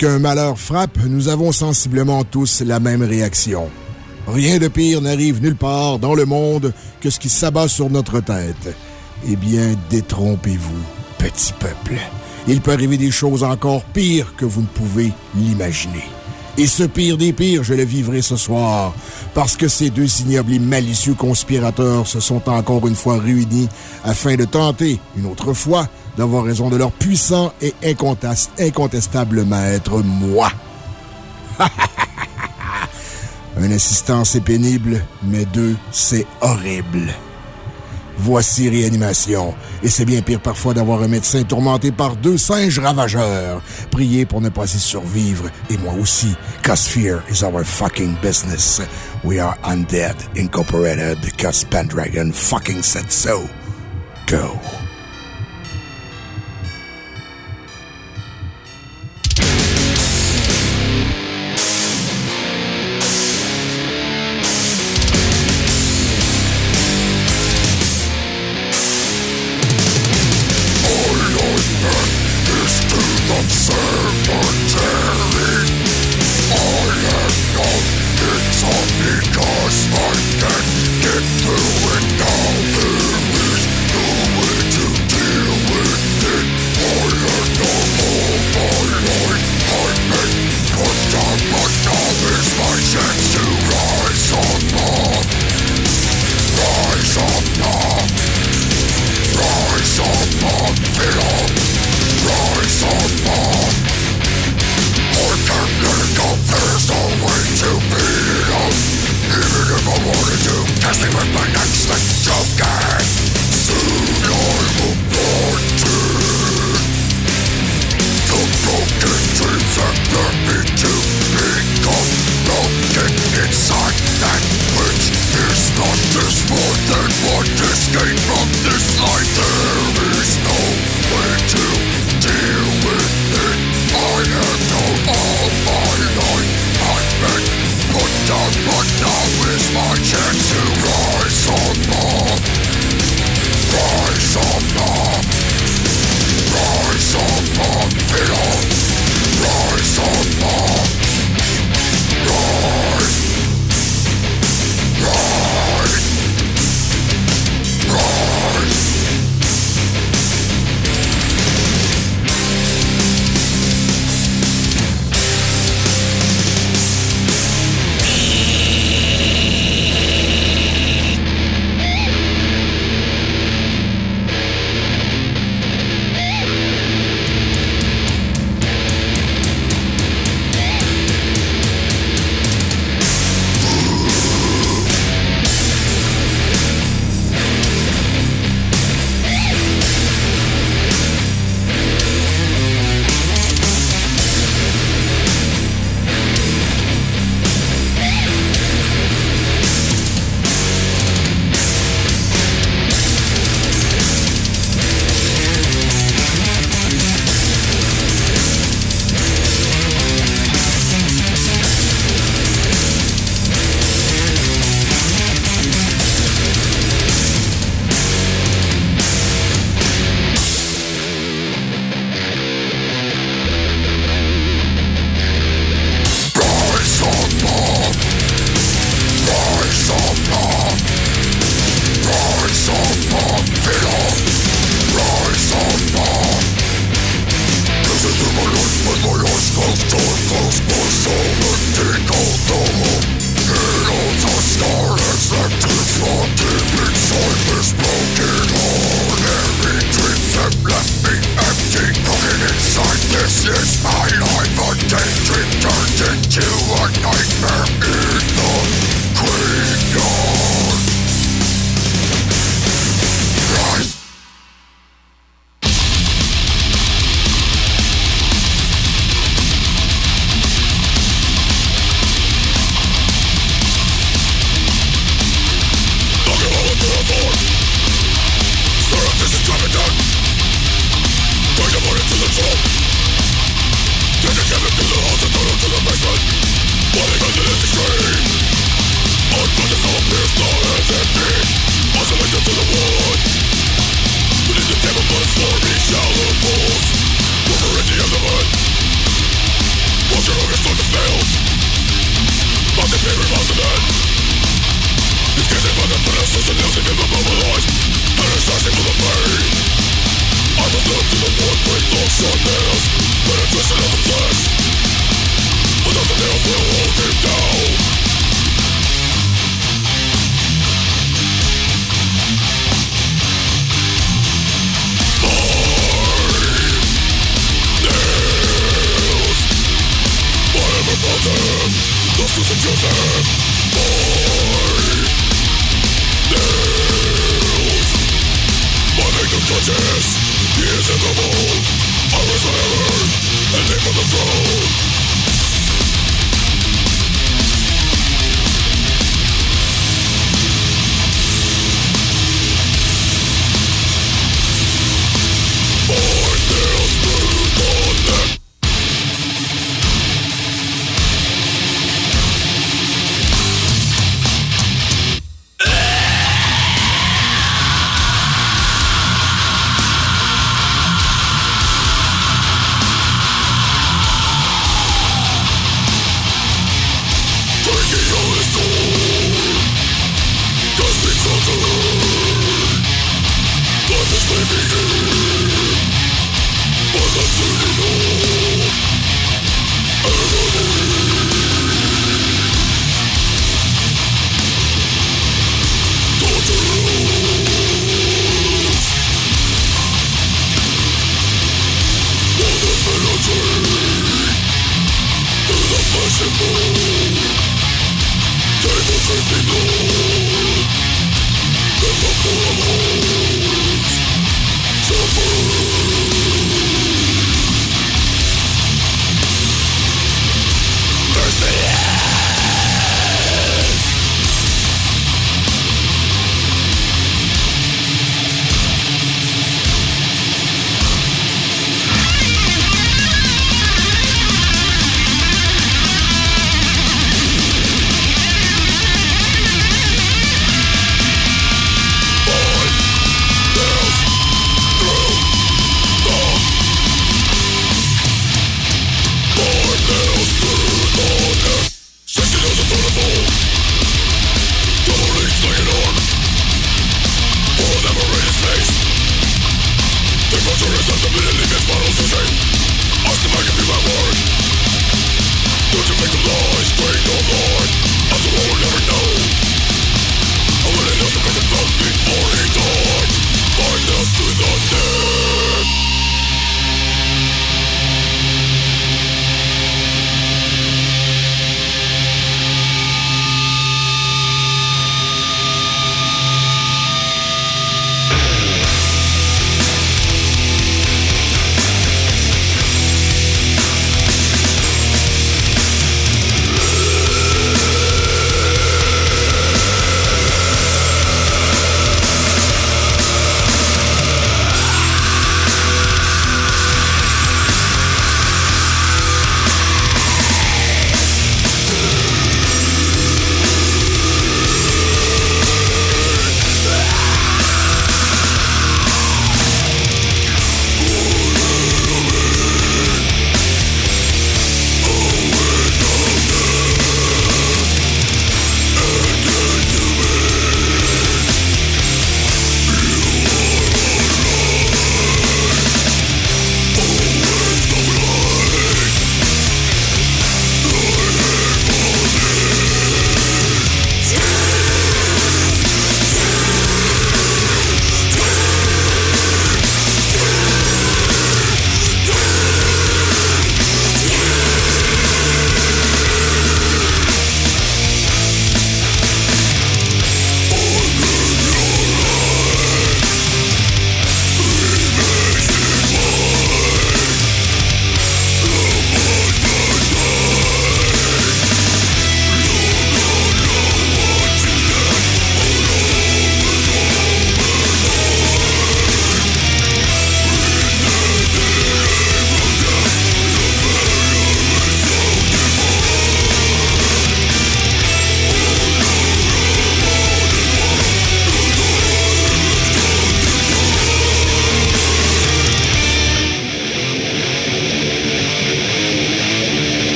Lorsqu'un malheur frappe, nous avons sensiblement tous la même réaction. Rien de pire n'arrive nulle part dans le monde que ce qui s'abat sur notre tête. Eh bien, détrompez-vous, petit peuple. Il peut arriver des choses encore pires que vous ne pouvez l'imaginer. Et ce pire des pires, je le vivrai ce soir, parce que ces deux ignobles et malicieux conspirateurs se sont encore une fois réunis afin de tenter, une autre fois, d'avoir raison de leur puissant et incontestable maître, moi. Un assistant, c'est pénible, mais deux, c'est horrible. Voici réanimation. Et c'est bien pire parfois d'avoir un médecin tourmenté par deux singes ravageurs. Priez pour ne pas y survivre, et moi aussi, cause fear is our fucking business. We are undead incorporated, cause Pendragon fucking said so.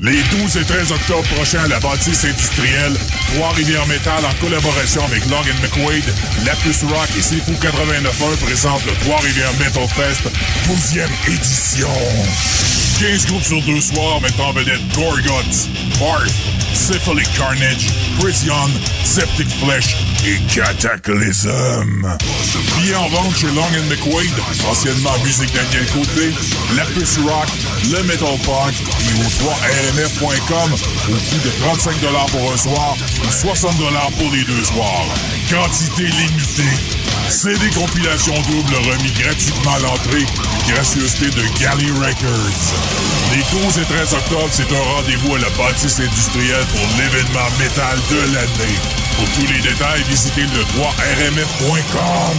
Les 12 et 13 octobre prochains la bâtisse industrielle, Trois-Rivières Métal en collaboration avec Long McQuaid, Lapus Rock et Sifu 89.1 présentent le Trois-Rivières Metal Fest 12e édition. 15 groupes sur deux soirs mettant en vedette Gorguts, Barth, Syphilic Carnage, Chris Young, Septic Flesh et Cataclysm. Billets en vente chez Long McQuaid, anciennement Musique Daniel Côté, Lapus Rock, le Metal Punk et au 3rmf.com au prix de 35 pour un soir ou 60 pour les deux soirs. Quantité limitée. CD compilation double remis gratuitement à l'entrée. Gracieuseté de Galley Records. Les 12 et 13 octobre, c'est un rendez-vous à la bâtisse industrielle pour l'événement métal de l'année. Pour tous les détails, visitez le 3rmf.com.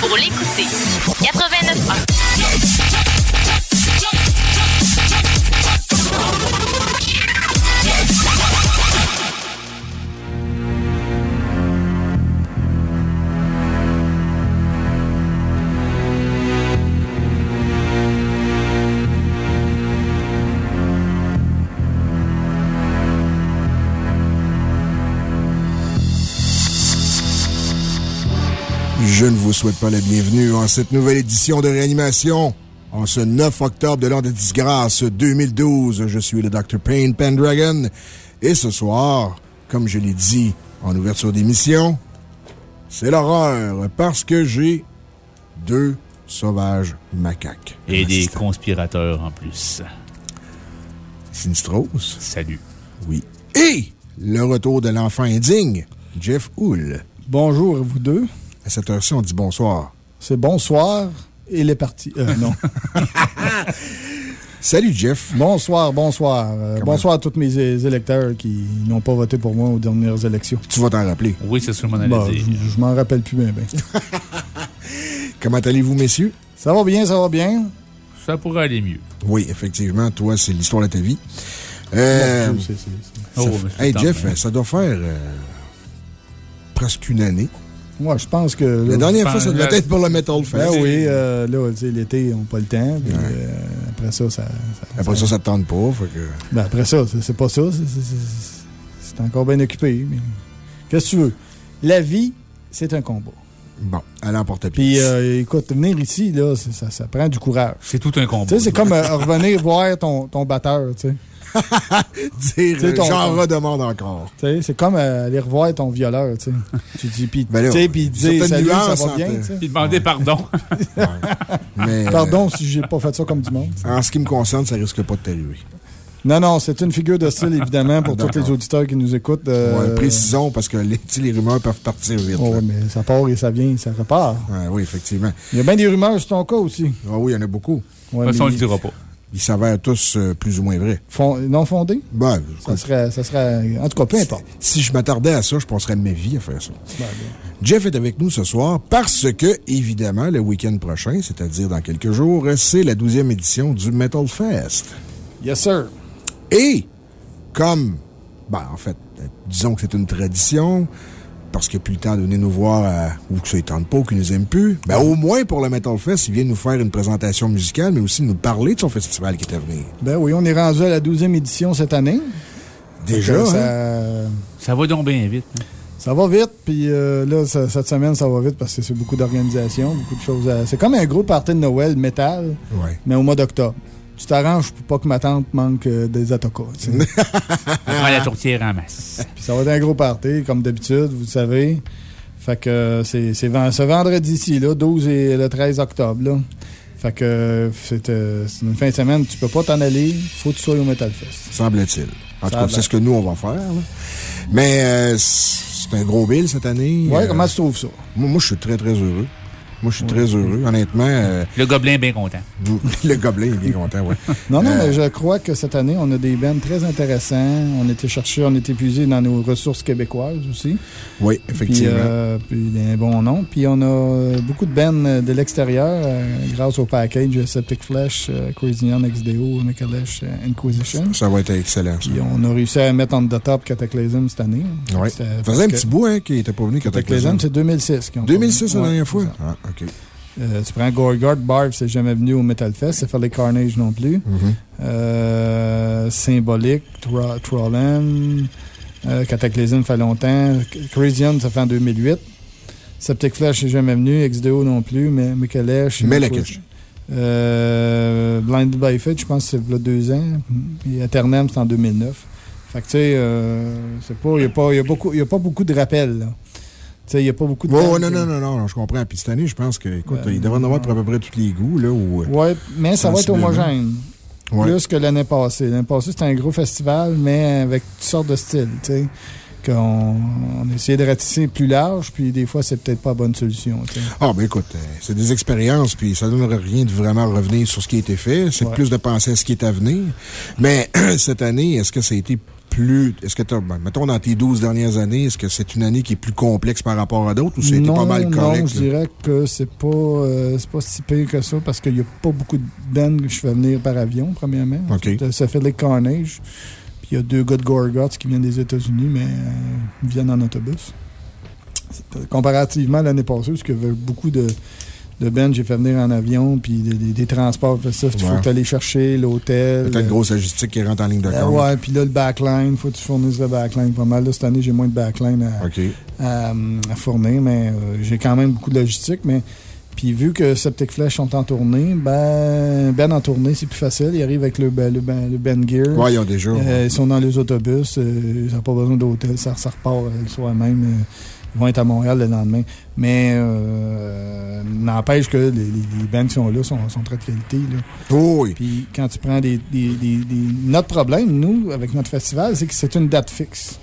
Pour l'écouter. 89 Je ne vous souhaite pas la bienvenue en cette nouvelle édition de réanimation. En ce 9 octobre de l'an de disgrâce 2012, je suis le Dr. Payne Pendragon. Et ce soir, comme je l'ai dit en ouverture d'émission, c'est l'horreur parce que j'ai deux sauvages macaques. Et des conspirateurs en plus. Sinistros. Salut. Oui. Et le retour de l'enfant indigne, Jeff Hull. Bonjour à vous deux. À cette heure-ci, on dit bonsoir. C'est bonsoir et il est parti. Euh, non. Salut, Jeff. bonsoir, bonsoir. Euh, Comment- bonsoir à tous mes électeurs qui n'ont pas voté pour moi aux dernières élections. Tu vas t'en rappeler. Oui, c'est ce que je m'en dire. je m'en rappelle plus bien. bien. Comment allez-vous, messieurs? Ça va bien, ça va bien? Ça pourrait aller mieux. Oui, effectivement, toi, c'est l'histoire de ta vie. Euh, Oh, mais fait- hey, Jeff, ça doit faire euh, presque une année. Moi, je pense que. La dernière fois, ça la- devait être pour le Metal Fest. Ben oui, euh, là, tu sais, l'été, on n'a pas le temps. puis, Ouais. euh, après ça, ça. ça- Après ça, ça te tente pas. Fait que... Ben après ça, c'est pas ça. c'est- encore bien occupé. mais Qu'est-ce que tu veux? La vie, c'est un combat. Bon, allez en porte Puis, euh, écoute, venir ici, là, ça, ça prend du courage. C'est tout un combat. Tu sais, c'est comme euh, revenir voir ton, ton batteur, tu sais. Dire, j'en redemande encore. C'est comme euh, aller revoir ton violeur, tu dis, puis Ben là, tu sais, puis dire, salut, ça va bien, entre- tu sais. Puis demander pardon. Mais, Pardon si j'ai pas fait ça comme du monde. en ce qui me concerne, ça risque pas de t'arriver. Non, non, c'est une figure de style, évidemment, pour tous les auditeurs qui nous écoutent. euh, Ouais, précisons, parce que les, les rumeurs peuvent partir vite. oh, mais ça part et ça vient, ça repart. Ouais, oui, effectivement. Il y a bien des rumeurs sur ton cas aussi. Ah oui, il y en a beaucoup. Ouais, De toute façon, on mais- le dira pas. Ils s'avèrent tous euh, plus ou moins vrais. Fond- non fondé? Ben, Ça serait, ça serait. En tout cas, peu importe. si je m'attardais à ça, je passerais ma vie à faire ça. Jeff est avec nous ce soir parce que, évidemment, le week-end prochain, c'est-à-dire dans quelques jours, c'est la 12e édition du Metal Fest. Yes, sir. Et, comme, ben, en fait, euh, disons que c'est une tradition, parce qu'il n'y a plus le temps de venir nous voir, euh, ou que ça ne tente pas, ou qu'il nous aime plus, ben, au moins pour le Metal Fest, il vient nous faire une présentation musicale, mais aussi nous parler de son festival qui est à venir. Ben oui, on est rendu à la 12e édition cette année. Déjà, que hein? ça, Ça va donc bien vite. hein? ça va vite, puis euh, là, ça- cette semaine, ça va vite parce que c'est beaucoup d'organisation, beaucoup de choses. à- C'est comme un gros party de Noël métal, Ouais. mais au mois d'octobre. Tu t'arranges pour pas que ma tante manque euh, des atokas. tu sais. On prend la tourtière en masse. Puis ça va être un gros party, comme d'habitude, vous le savez. Fait que euh, c'est ce vendredi-ci, là, 12 et le 13 octobre. Là. Fait que euh, c'est euh, c'est une fin de semaine, tu peux pas t'en aller, faut que tu sois au Metal Fest. Semble-t-il. En tout cas, c'est ce que nous, on va faire. là. Mais euh, c'est un gros bill cette année. Ouais, Euh, comment tu trouves ça? moi, moi, je suis très, très heureux. Moi, je suis très heureux. Honnêtement, euh, Le gobelin est bien content. vous- le gobelin est bien content, oui. Non, non, Euh, mais je crois que cette année, on a des bands très intéressants. On était chercher, on était puisé dans nos ressources québécoises aussi. Oui, Puis, effectivement. euh, puis des bons noms. Puis on a euh, beaucoup de bands de l'extérieur euh, grâce au package Septic Flesh, euh, Crazy Young, XDO, Mikalesh, euh, Inquisition. Ça va être excellent, ça. Puis on a réussi à mettre on the top Cataclysm cette année. Ouais. C'était- Ça faisait un petit bout hein, qui n'était pas venu quand Cataclysm, c'est 2006. qu'ils ont 2006 la dernière fois? Ah, OK. Euh, tu prends Gorgard, Barb, c'est jamais venu au Metal Fest, c'est les Carnage non plus. Mhm. Euh, Symbolic, Tro- Trollem, euh, Cataclysm fait longtemps. Crazium, ça fait en 2008. Septic Flash, c'est jamais venu. XDO non plus. Mais. Melekesh. Euh, Blinded by Fate, je pense que c'est a deux ans. Et Eternam, c'est en 2009. Fait que, tu sais, euh, c'est pas, il n'y a pas beaucoup de rappels, là. Il n'y a pas beaucoup de. Ouais, non, non, non, non, je comprends. Puis cette année, je pense que, écoute, Euh, il devrait en avoir pour à peu près tous les goûts, là. Où, euh, mais ça va être homogène. Ouais. Plus que l'année passée. L'année passée, c'était un gros festival, mais avec toutes sortes de styles, tu sais. Qu'on on a essayé de ratisser plus large, puis des fois, c'est peut-être pas la bonne solution. Ah, ben écoute, euh, c'est des expériences, puis ça ne donnerait rien de vraiment revenir sur ce qui a été fait. C'est Ouais. plus de penser à ce qui est à venir. Mais cette année, est-ce que ça a été plus. Est-ce que, t'as- ben, mettons, dans tes 12 dernières années, est-ce que c'est une année qui est plus complexe par rapport à d'autres ou non, pas mal correct? Non, je là? dirais que c'est pas, euh, pas si pire que ça, parce qu'il n'y a pas beaucoup de bands que je fais venir par avion, premièrement. OK. Ça fait les Carnage. Puis il y a deux gars de Gorgoth qui viennent des États-Unis, mais euh, ils viennent en autobus. Euh, Comparativement à l'année passée, parce qu'il y avait beaucoup de, de bands, j'ai fait venir en avion, puis des, des- des transports, puis ça, il faut que tu aller chercher l'hôtel. Peut-être euh, grosse logistique qui rentre en ligne de euh, compte. ouais, puis là, le backline, faut que tu fournisses le backline pas mal. Là, cette année, j'ai moins de backline à, OK. à, à fournir, mais euh, j'ai quand même beaucoup de logistique. Mais puis vu que Septic Flesh sont en tournée, ben, ben en tournée, c'est plus facile. Ils arrivent avec le, ben- le, ben- le Ben Gear. Ouais, ils ont déjà. Euh, ils sont dans les autobus. euh, ils n'ont pas besoin d'hôtel. Ça, ça repart euh, le soir même. Ils vont être à Montréal le lendemain. Mais euh, n'empêche que les, les, les bands qui sont là sont, sont très de qualité. Là. Oh, oui. Puis quand tu prends des, des- des- des- Notre problème, nous, avec notre festival, c'est que c'est une date fixe.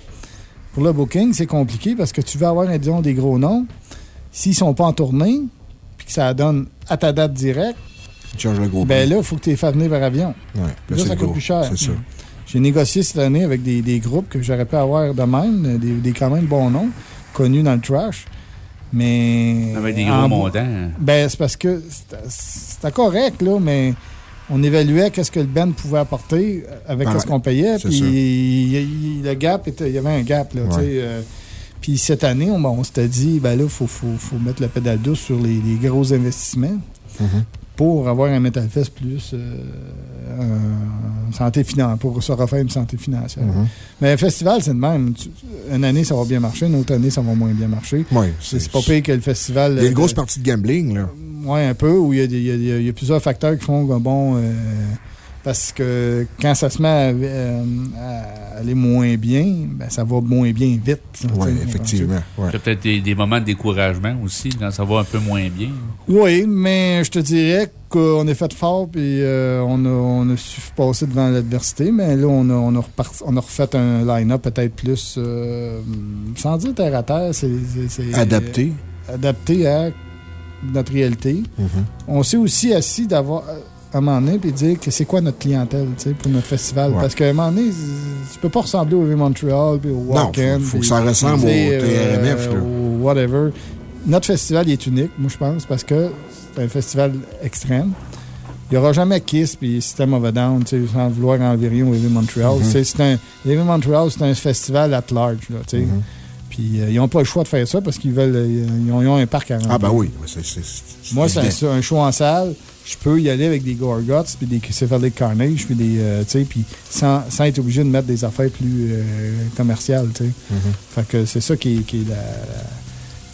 Pour le booking, c'est compliqué parce que tu veux avoir, disons, des gros noms. S'ils sont pas en tournée, puis que ça donne à ta date directe, Tu le gros ben prix. là, il faut que tu les fasses venir par avion. Ouais, là, Là, ça coûte gros. plus cher. C'est ça. J'ai négocié cette année avec des, groupes que j'aurais pu avoir de même, des, des quand même bons noms, connus dans le trash. Mais. Avec des en gros montants. Ben, c'est parce que c'était- correct, là, mais on évaluait qu'est-ce que le band pouvait apporter avec Ah, ce qu'on payait. Puis ça. il- il- le gap, était- il y avait un gap, là, tu Ouais. sais, euh, puis cette année, on, on s'était dit, ben là, il faut, faut, faut mettre la pédale douce sur les, les gros investissements Mhm. Pour avoir un Metal Fest plus euh, santé financière, pour se refaire une santé financière. Mhm. Mais un festival, c'est de même. Une année, ça va bien marcher, une autre année, ça va moins bien marcher. Ouais, C'est pas pire que le festival. Il y a une euh, grosse partie de gambling, là. oui, un peu, où y, y y il y a plusieurs facteurs qui font que, bon, euh, parce que quand ça se met à, euh, à aller moins bien, ben, ça va moins bien vite. Oui, effectivement. Ouais. Il y a peut-être des, des moments de découragement aussi, quand ça va un peu moins bien. Oui, mais je te dirais qu'on est fait fort, puis euh, on, a, on a su passer devant l'adversité, mais là, on a, on a, repart- on a refait un line-up peut-être plus, euh, sans dire terre à terre, c'est... Adapté. adapté à notre réalité. Mhm. On s'est aussi assis d'avoir. Euh, à un moment donné puis dire que c'est quoi notre clientèle tu sais, pour notre festival. Ouais. Parce qu'à un moment donné, tu peux pas ressembler au Heavy Montreal puis au Non, Walk-In. faut- faut que ça ressemble au TRMF, là. ou whatever. Notre festival il est unique, moi, je pense, parce que c'est un festival extrême. Il n'y aura jamais Kiss puis System of a Down, sans vouloir enlever rien au Heavy Montreal. Mhm. C'est- c'est un, Montreal, c'est un festival at large, là. Mhm. Puis euh, ils n'ont pas le choix de faire ça parce qu'ils veulent, euh, ils ont, ils ont un parc à remplir. Ah, ben oui. C'est Moi, c'est un, un show en salle. Je peux y aller avec des Gorgots, puis des Cephalic Carnage, puis des. euh, tu sais, puis sans, sans être obligé de mettre des affaires plus euh, commerciales, tu sais. Mm-hmm. Fait que c'est ça qui est, qui est la,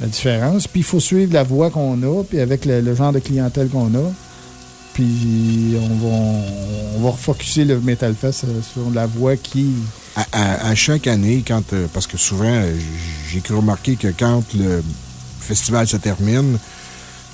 la différence. Puis il faut suivre la voie qu'on a, puis avec le, le genre de clientèle qu'on a. Puis on va, on va refocuser le Metal Fest sur la voie qui. À, à- à chaque année, quand, euh, parce que souvent, j'ai cru remarquer que quand le festival se termine,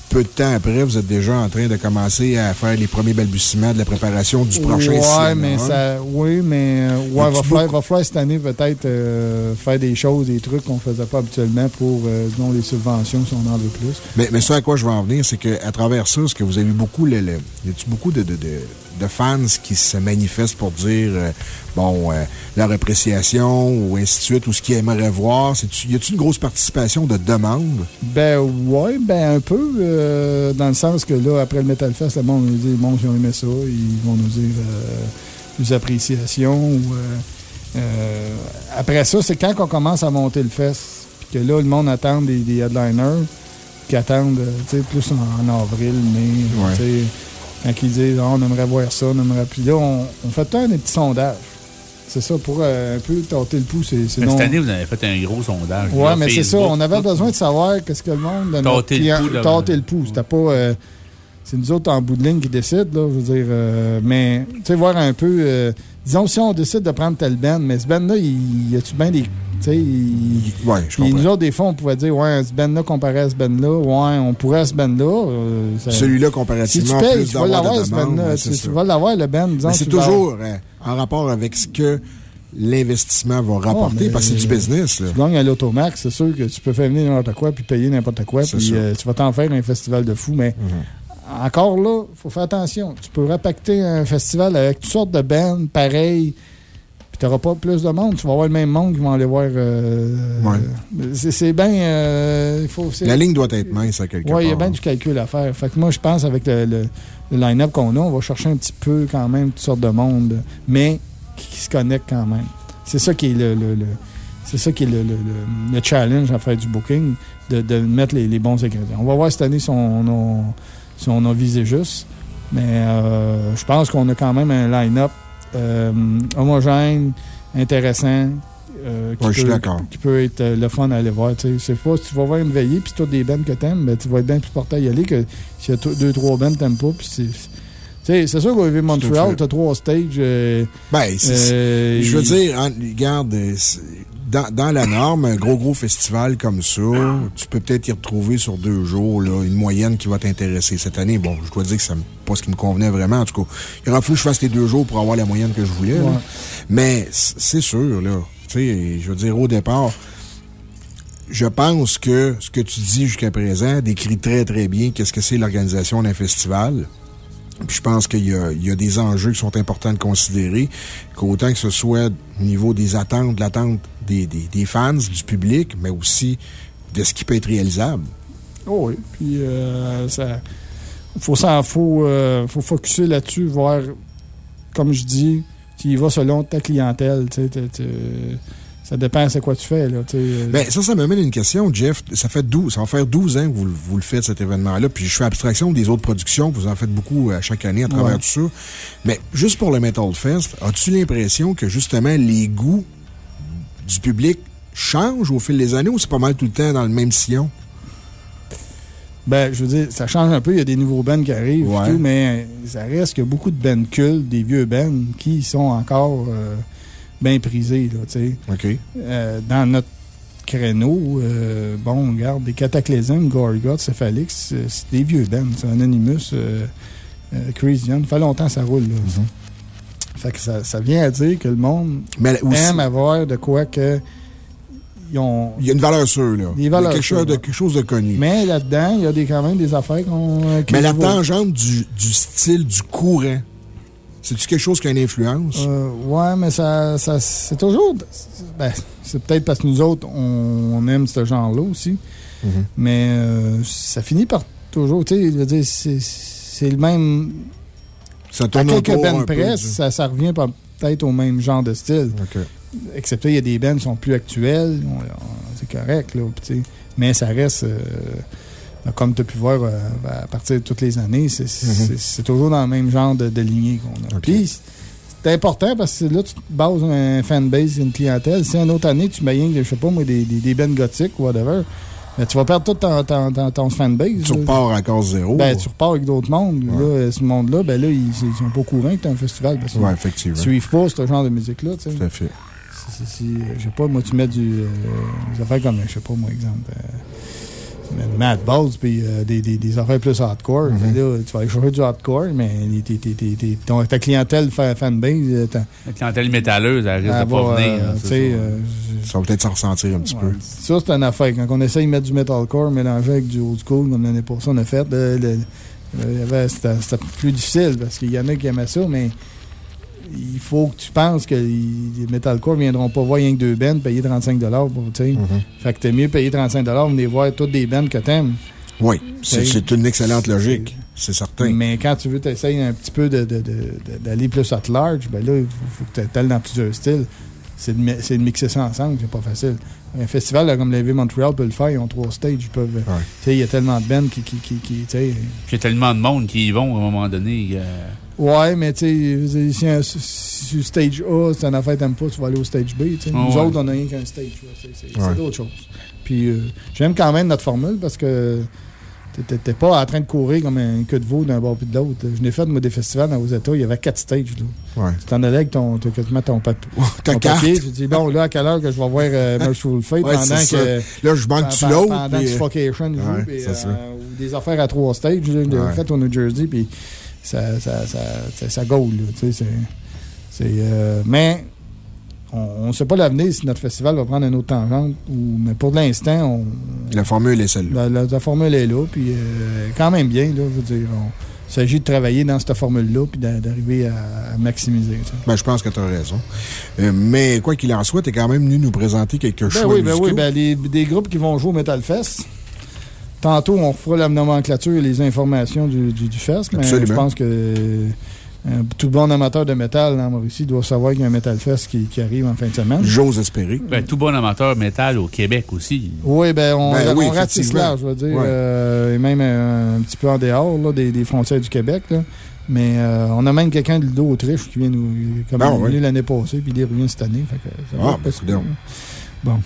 peu de temps après, vous êtes déjà en train de commencer à faire les premiers balbutiements de la préparation du prochain Ouais, cinéma. mais ça. Oui, mais. euh, Ouais, va falloir, va falloir cette année peut-être euh, faire des choses, des trucs qu'on ne faisait pas habituellement pour, euh, disons, les subventions si on en veut plus. Mais, mais ça à quoi je veux en venir, c'est qu'à travers ça, ce que vous avez eu beaucoup, le, le- y a-tu beaucoup de, de, de, de fans qui se manifestent pour dire, euh, bon, euh, leur appréciation ou ainsi de suite, ou ce qu'ils aimeraient voir? Y a-t-il une grosse participation de demande? Ben, ouais, ben, un peu, euh, dans le sens que là, après le Metal Fest, le monde nous dit, bon, ils ont aimé ça, ils vont nous dire euh, plus appréciation. Ou, euh, euh, après ça, c'est quand on commence à monter le fest, puis que là, le monde attend des, des headliners, qui attendent, tu sais, plus en, en avril, mai, Ouais. quand ils disent, Ah, on aimerait voir ça, on aimerait. Puis là, on, on fait tout un des petits sondages. C'est ça, pour euh, un peu tâter le pouls. sinon- Cette année, vous avez fait un gros sondage. Là, mais c'est ça. On avait besoin de savoir qu'est-ce que le monde de Tâter le pouls, là. tâter le pouls. C'était pas. euh, c'est nous autres en bout de ligne qui décident, là, je veux dire. euh, mais, tu sais, voir un peu. Euh, disons, si on décide de prendre tel band, mais ce band-là, il y a-tu bien des. Tu sais, il- Ouais, je comprends. nous autres, des fois, on pouvait dire, ouais, ce band-là comparé à ce band-là, ouais, on pourrait à ce band-là. euh, Celui-là, Si tu comparativement, payes, plus tu vas l'avoir, de ce band-là. ouais, Tu, tu vas l'avoir, le band. c'est toujours euh, en rapport avec ce que l'investissement va rapporter, parce que c'est du business. Là. Tu gagnes à l'automax, c'est sûr que tu peux faire venir n'importe quoi puis payer n'importe quoi. Puis euh, tu vas t'en faire un festival de fous. Mais encore là, il faut faire attention. Tu peux repacter un festival avec toutes sortes de bands pareilles. Puis tu n'auras pas plus de monde. Tu vas avoir le même monde qui vont aller voir. euh, Ouais. c'est- bien. euh, il faut- c'est- La ligne doit être mince à quelque oui, il y a bien du calcul à faire. Fait que moi, je pense avec le, le- le line-up qu'on a, on va chercher un petit peu quand même toutes sortes de monde, mais qui, qui se connectent quand même. C'est ça qui est le, le- le- c'est ça qui est le, le- le- le challenge à faire du booking, de, de mettre les, les bons ingrédients. On va voir cette année si on a, si on a visé juste, mais euh, je pense qu'on a quand même un line-up euh, homogène, intéressant. euh, qui Ouais, peut-. Qui peut être le fun à aller voir. C'est pas si tu vas voir une veillée puis tu as des bands que t'aimes, ben, tu vas être bien plus porté à y aller que s'il y a deux, trois bands que t'aimes pas. c'est- sûr qu'au Heavy Montreal, fait. tu as trois stages. Ben, je veux dire, en- regarde, dans, dans la norme, un gros, gros festival comme ça, tu peux peut-être y retrouver sur deux jours, là, une moyenne qui va t'intéresser. Cette année, bon, je dois dire que c'est pas ce qui me convenait vraiment. En tout cas, il aurait fallu que je fasse les deux jours pour avoir la moyenne que je voulais. là. Mais c'est sûr, là. Tu sais, je veux dire, au départ, je pense que ce que tu dis jusqu'à présent décrit très, très bien qu'est-ce que c'est l'organisation d'un festival. Je pense qu'il y y a des enjeux qui sont importants de considérer, qu'autant que ce soit au niveau des attentes, de l'attente des, des, fans, du public, mais aussi de ce qui peut être réalisable. Oh oui. Puis, euh, ça. Faut, ça, faut, euh, faut focuser là-dessus, voir, comme je dis, tu y vas selon ta clientèle. tu sais, ça dépend c'est quoi tu fais. Là, sais. Ben, ça, ça me mène à une question, Jeff. Ça fait 12, ça va faire 12 ans que vous, le- vous le faites, cet événement-là. Puis je fais abstraction des autres productions. Vous en faites beaucoup à chaque année à travers Ouais. tout ça. Mais juste pour le Metal Fest, as-tu l'impression que justement les goûts du public changent au fil des années ou c'est pas mal tout le temps dans le même sillon? Ben, je veux dire, ça change un peu. Il y a des nouveaux bands qui arrivent, et Ouais. tout, mais ça reste que beaucoup de bands cultes, des vieux bands, qui sont encore euh, bien prisés. Là, tu sais. OK. Euh, dans notre créneau, euh, bon, on regarde des Cataclysm, Gorgot, Cephalix, c'est c'est des vieux bands. C'est Anonymous, euh, euh, Chris Young. Ça fait longtemps que ça roule. Là. Fait que ça, ça vient à dire que le monde Mais aussi- aime avoir de quoi que ils ont. Il y a une valeur sûre, là. Des Il y a quelque, chose de, ouais. quelque chose de connu. Mais là-dedans, il y a des, quand même des affaires qu'on. euh, qui Mais la tangente du, du style, du courant, c'est-tu quelque chose qui a une influence? Euh, ouais, mais ça, ça c'est toujours. Ben, c'est peut-être parce que nous autres, on, on aime ce genre-là aussi. Mhm. Mais euh, ça finit par toujours. Tu sais, je veux dire, c'est le même. Ça À tourne quelques autour un bands du- ça, ça revient peut-être au même genre de style. OK. Excepté, il y a des bands qui sont plus actuels. C'est correct, là. Mais ça reste. euh, comme tu as pu voir euh, à partir de toutes les années, c'est c'est toujours dans le même genre de, de lignée qu'on a. Puis, c'est important parce que là, tu te bases un fanbase, une clientèle. Si une autre année, tu mets je sais pas moi, des, des, des bands gothiques ou whatever, ben, tu vas perdre tout ton, ton, ton, ton fanbase. Tu là. repars cause zéro. Ben, tu repars avec d'autres mondes. Là, ce monde-là, ben là, ils, ils sont pas au courant que tu un festival. Parce Ouais, effectivement. Ils suivent pas ce genre de musique-là. Tout à fait. Si, si, si, je sais pas, moi, tu mets du. euh, des affaires comme, je sais pas, moi, exemple. euh, Mad Balls, puis euh, des, des, des affaires plus hardcore. Mhm. là, tu vas aller chercher du hardcore, mais ton- ta clientèle fa- fanbase, euh, La clientèle métalleuse, elle risque elle de pas va, venir. ça. euh, Ça va peut-être s'en ressentir un petit peu. ça, c'est une affaire. Quand on essaye de mettre du metalcore mélangé avec du old school, comme l'année passée, on a fait, c'était plus difficile parce qu'il y en a qui aimaient ça, mais il faut que tu penses que les metalcore ne viendront pas voir rien que deux bands payer 35 pour, tu sais. Fait que t'es mieux payer 35 venir voir toutes des bands que t'aimes. Oui, c'est une excellente logique, c'est certain. Mais quand tu veux t'essayer un petit peu d'aller plus at large, ben là, il faut, faut que tu dans plusieurs styles. C'est de, de mixer ça ensemble, c'est pas facile. Un festival là, comme l'Heavy Montreal peut le faire, ils ont trois stages, ils peuvent. Tu sais, il y a tellement de bands qui. qui, qui, il y a tellement de monde qui y vont à un moment donné. euh, Ouais, mais tu sais, si, un- si sur stage A, c'est une affaire que t'aimes pas, tu vas aller au stage B. tu sais. Ah Nous ouais. autres, on n'a rien qu'un stage. là. C'est Ouais. d'autres choses. Puis euh, j'aime quand même notre formule parce que t'es pas en train de courir comme un queue de veau d'un bord puis de l'autre. Je n'ai fait, moi, des festivals aux États, il y avait quatre stages. Là. Ouais. Tu t'en allais avec ton, t'as quasiment ton, pap- ta ton papier. Tu dis, bon, là, à quelle heure que je vais voir euh, Merciful Fate Ouais, pendant c'est ça. que. Là, je manque-tu pendant- l'autre, Pendant que euh, Suffocation joue, ouais, ça. euh, ou des affaires à trois stages. là, Je l'ai Ouais. fait au New Jersey, puis ça, ça, ça, ça, ça gaule, là, tu sais, c'est- euh, mais on ne sait pas l'avenir si notre festival va prendre un autre tangente. Ou, mais pour l'instant, on, La formule est celle-là. la, la- la formule est là. Puis euh, quand même bien, là, je veux dire. on- il s'agit de travailler dans cette formule-là puis d'a- d'arriver à, maximiser. Ben, je pense que tu as raison. Euh, mais quoi qu'il en soit, tu es quand même venu nous présenter quelques Ben choix oui, ben oui, ben les, des groupes qui vont jouer au Metal Fest. Tantôt, on fera la nomenclature et les informations du, du, du fest, mais je pense que euh, tout bon amateur de métal en Mauricie doit savoir qu'il y a un Metal Fest qui, qui arrive en fin de semaine. J'ose espérer. Ben, tout bon amateur métal au Québec aussi. Oui, ben on, Ben oui, on ratisse large, je veux dire, Ouais. euh, et même euh, un petit peu en dehors là, des, des frontières du Québec. là. Mais euh, on a même quelqu'un de l'Autriche qui vient nous. Comme Ah, il est venu ouais. l'année passée, puis il revient cette année. Fait que ça Ah, va, ben, parce que- coudonc. Bon.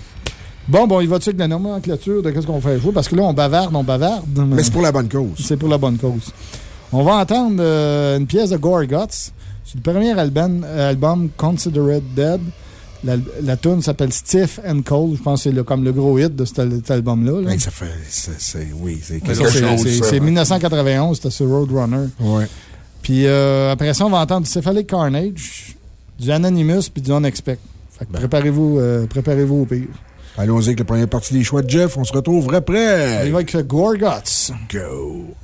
Bon, bon, il va-tu avec la nomenclature de qu'est-ce qu'on fait jouer? Parce que là, on bavarde, on bavarde. Mais c'est pour la bonne cause. C'est pour la bonne cause. On va entendre euh, une pièce de Gorguts. C'est le premier album, album Considered Dead. La, la tune s'appelle Stiff and Cold. Je pense que c'est comme le gros hit de cet, al- cet album-là. là. Ben, ça fait. oui, c'est quelque chose. c'est- ça. C'est 1991, c'était sur Roadrunner. Ouais. Puis euh, après ça, on va entendre du Cephalic Carnage, du Anonymous puis du Unexpect. Fait que Ben. préparez-vous euh, préparez-vous au pire. Allons-y avec la première partie des choix de Jeff. On se retrouve après. Avec Gorguts. Go.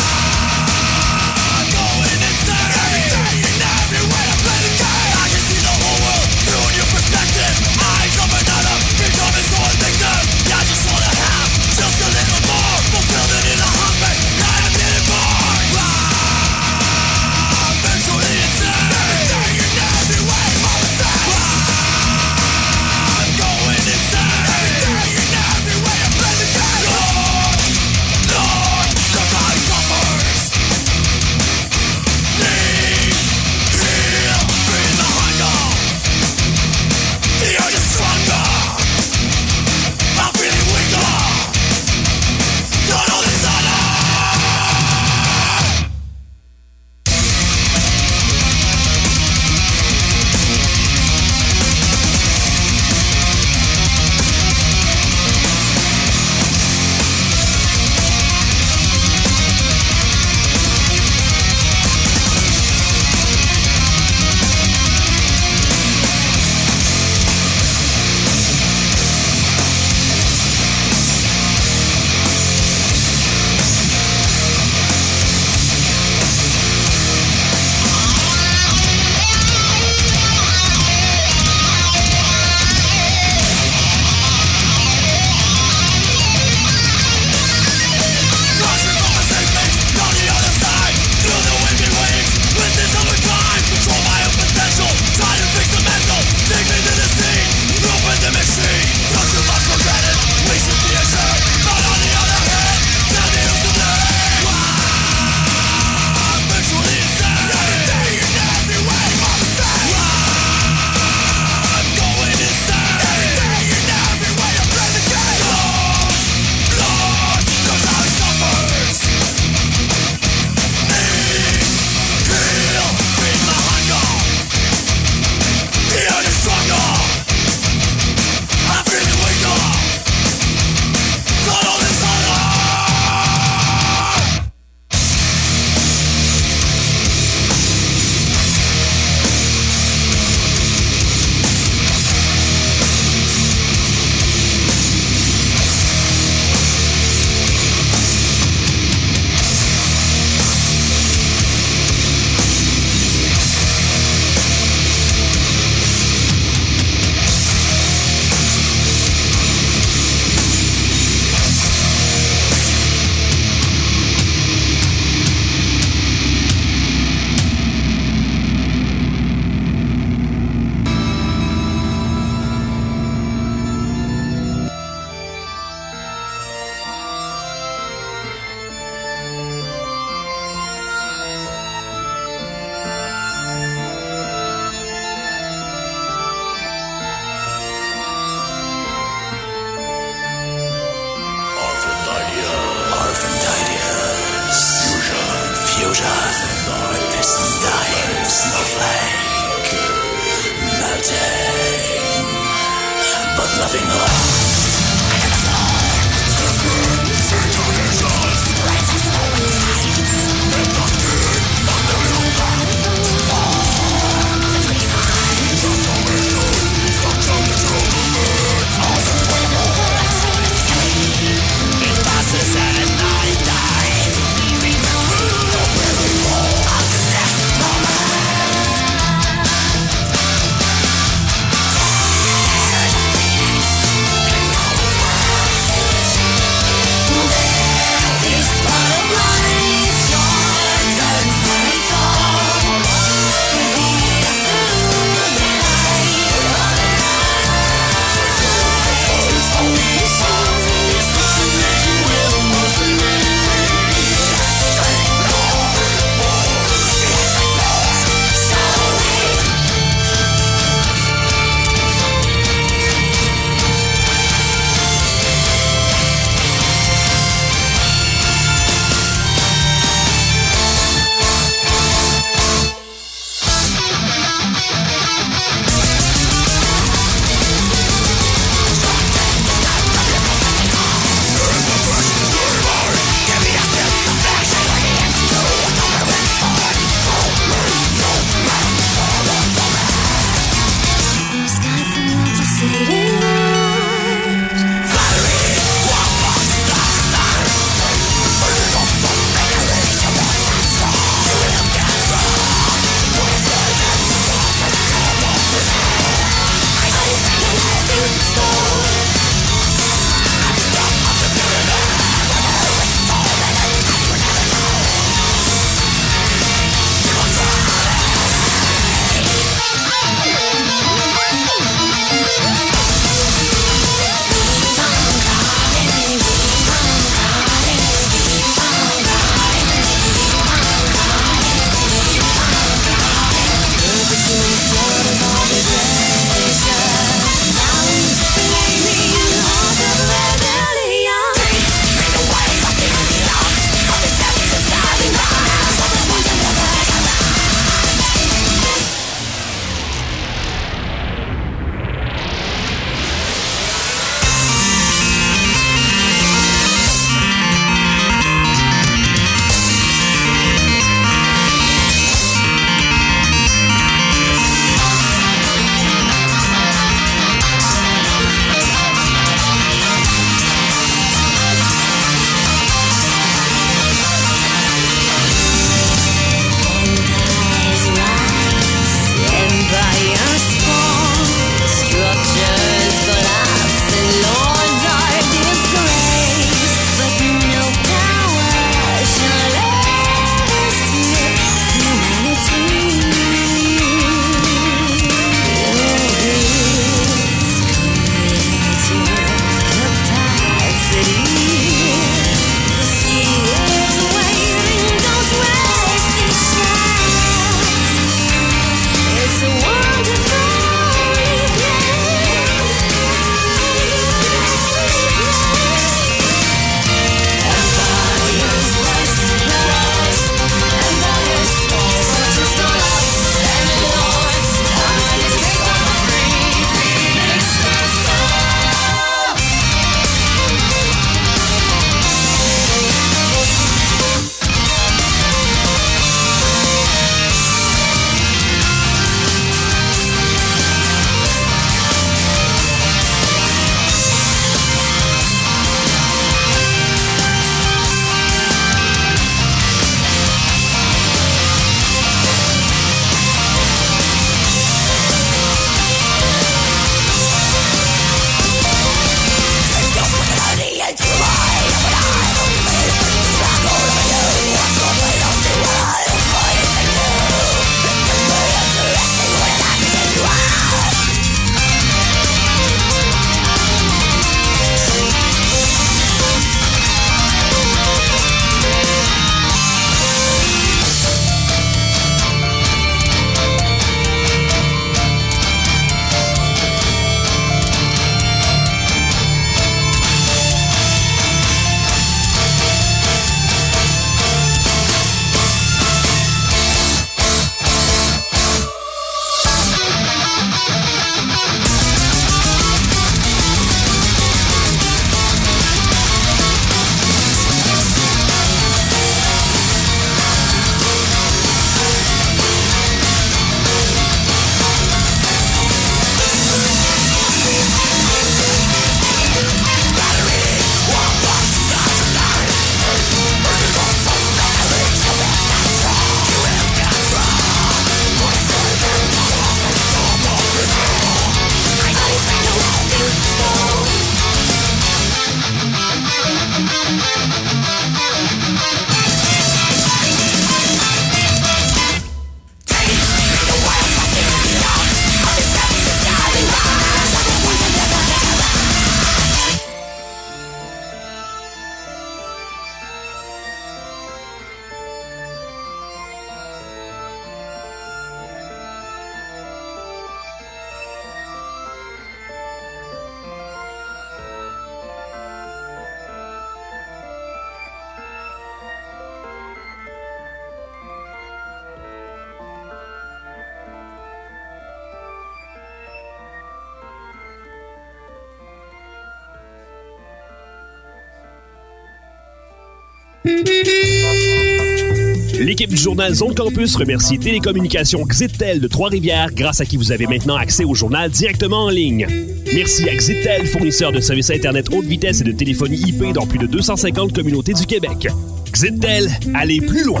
L'équipe du journal Zone Campus remercie Télécommunications Xitel de Trois-Rivières, grâce à qui vous avez maintenant accès au journal directement en ligne. Merci à Xitel, fournisseur de services Internet haute vitesse et de téléphonie IP dans plus de 250 communautés du Québec. Xitel, allez plus loin!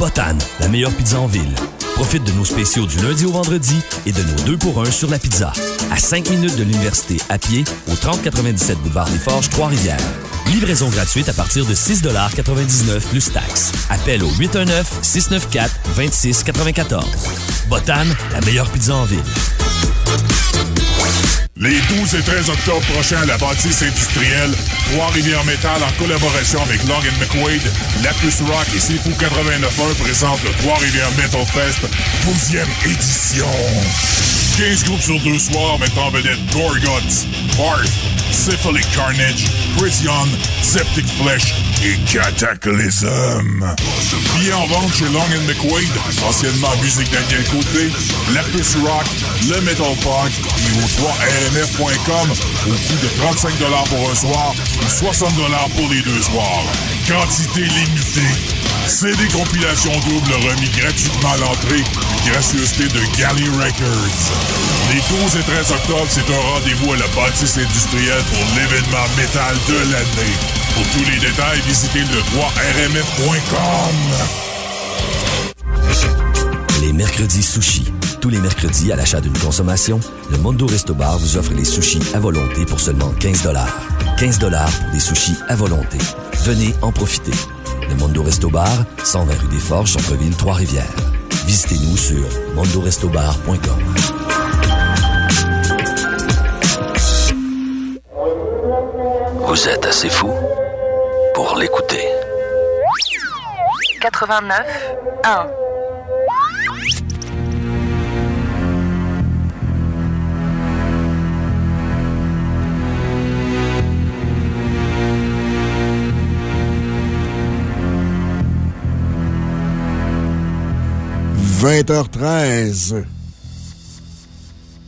Botan, la meilleure pizza en ville. Profite de nos spéciaux du lundi au vendredi et de nos 2 pour 1 sur la pizza. À 5 minutes de l'université à pied au 3097 boulevard des Forges, Trois-Rivières. Livraison gratuite à partir de 6,99 plus taxes. Appel au 819-694-2694. Botan, la meilleure pizza en ville. Les 12 et 13 octobre prochains à la bâtisse industrielle, Trois-Rivières Métal, en collaboration avec Long McQuaid, Lapus Rock et Sifu 89.1 présente le Trois-Rivières Metal Fest, 12e édition. 15 groupes sur deux soirs mettant en vedette Gorguts, Barth, Syphilic Carnage, Christian, Septic Flesh et Cataclysm. Billets en vente chez Long McQuaid, anciennement Musique Daniel Côté, Lapus Rock, le Metal Punk et au 3rmf.com au coût de 35 pour un soir ou 60 pour les deux soirs. Quantité limitée. CD compilation double remis gratuitement à l'entrée. Gracieuseté de Galley Records. Les 12 et 13 octobre, c'est un rendez-vous à la bâtisse industrielle pour l'événement métal de l'année. Pour tous les détails, visitez le 3rmf.com. Les mercredis sushis. Tous les mercredis, à l'achat d'une consommation, le Mondo Resto Bar vous offre les sushis à volonté pour seulement 15 15 pour des sushis à volonté. Venez en profiter. Le Mondo Resto Bar, 120 rue des Forges, Centre-Ville, Trois-Rivières. Visitez-nous sur mondorestobar.com. Vous êtes assez fou pour l'écouter. 89 1 20h13.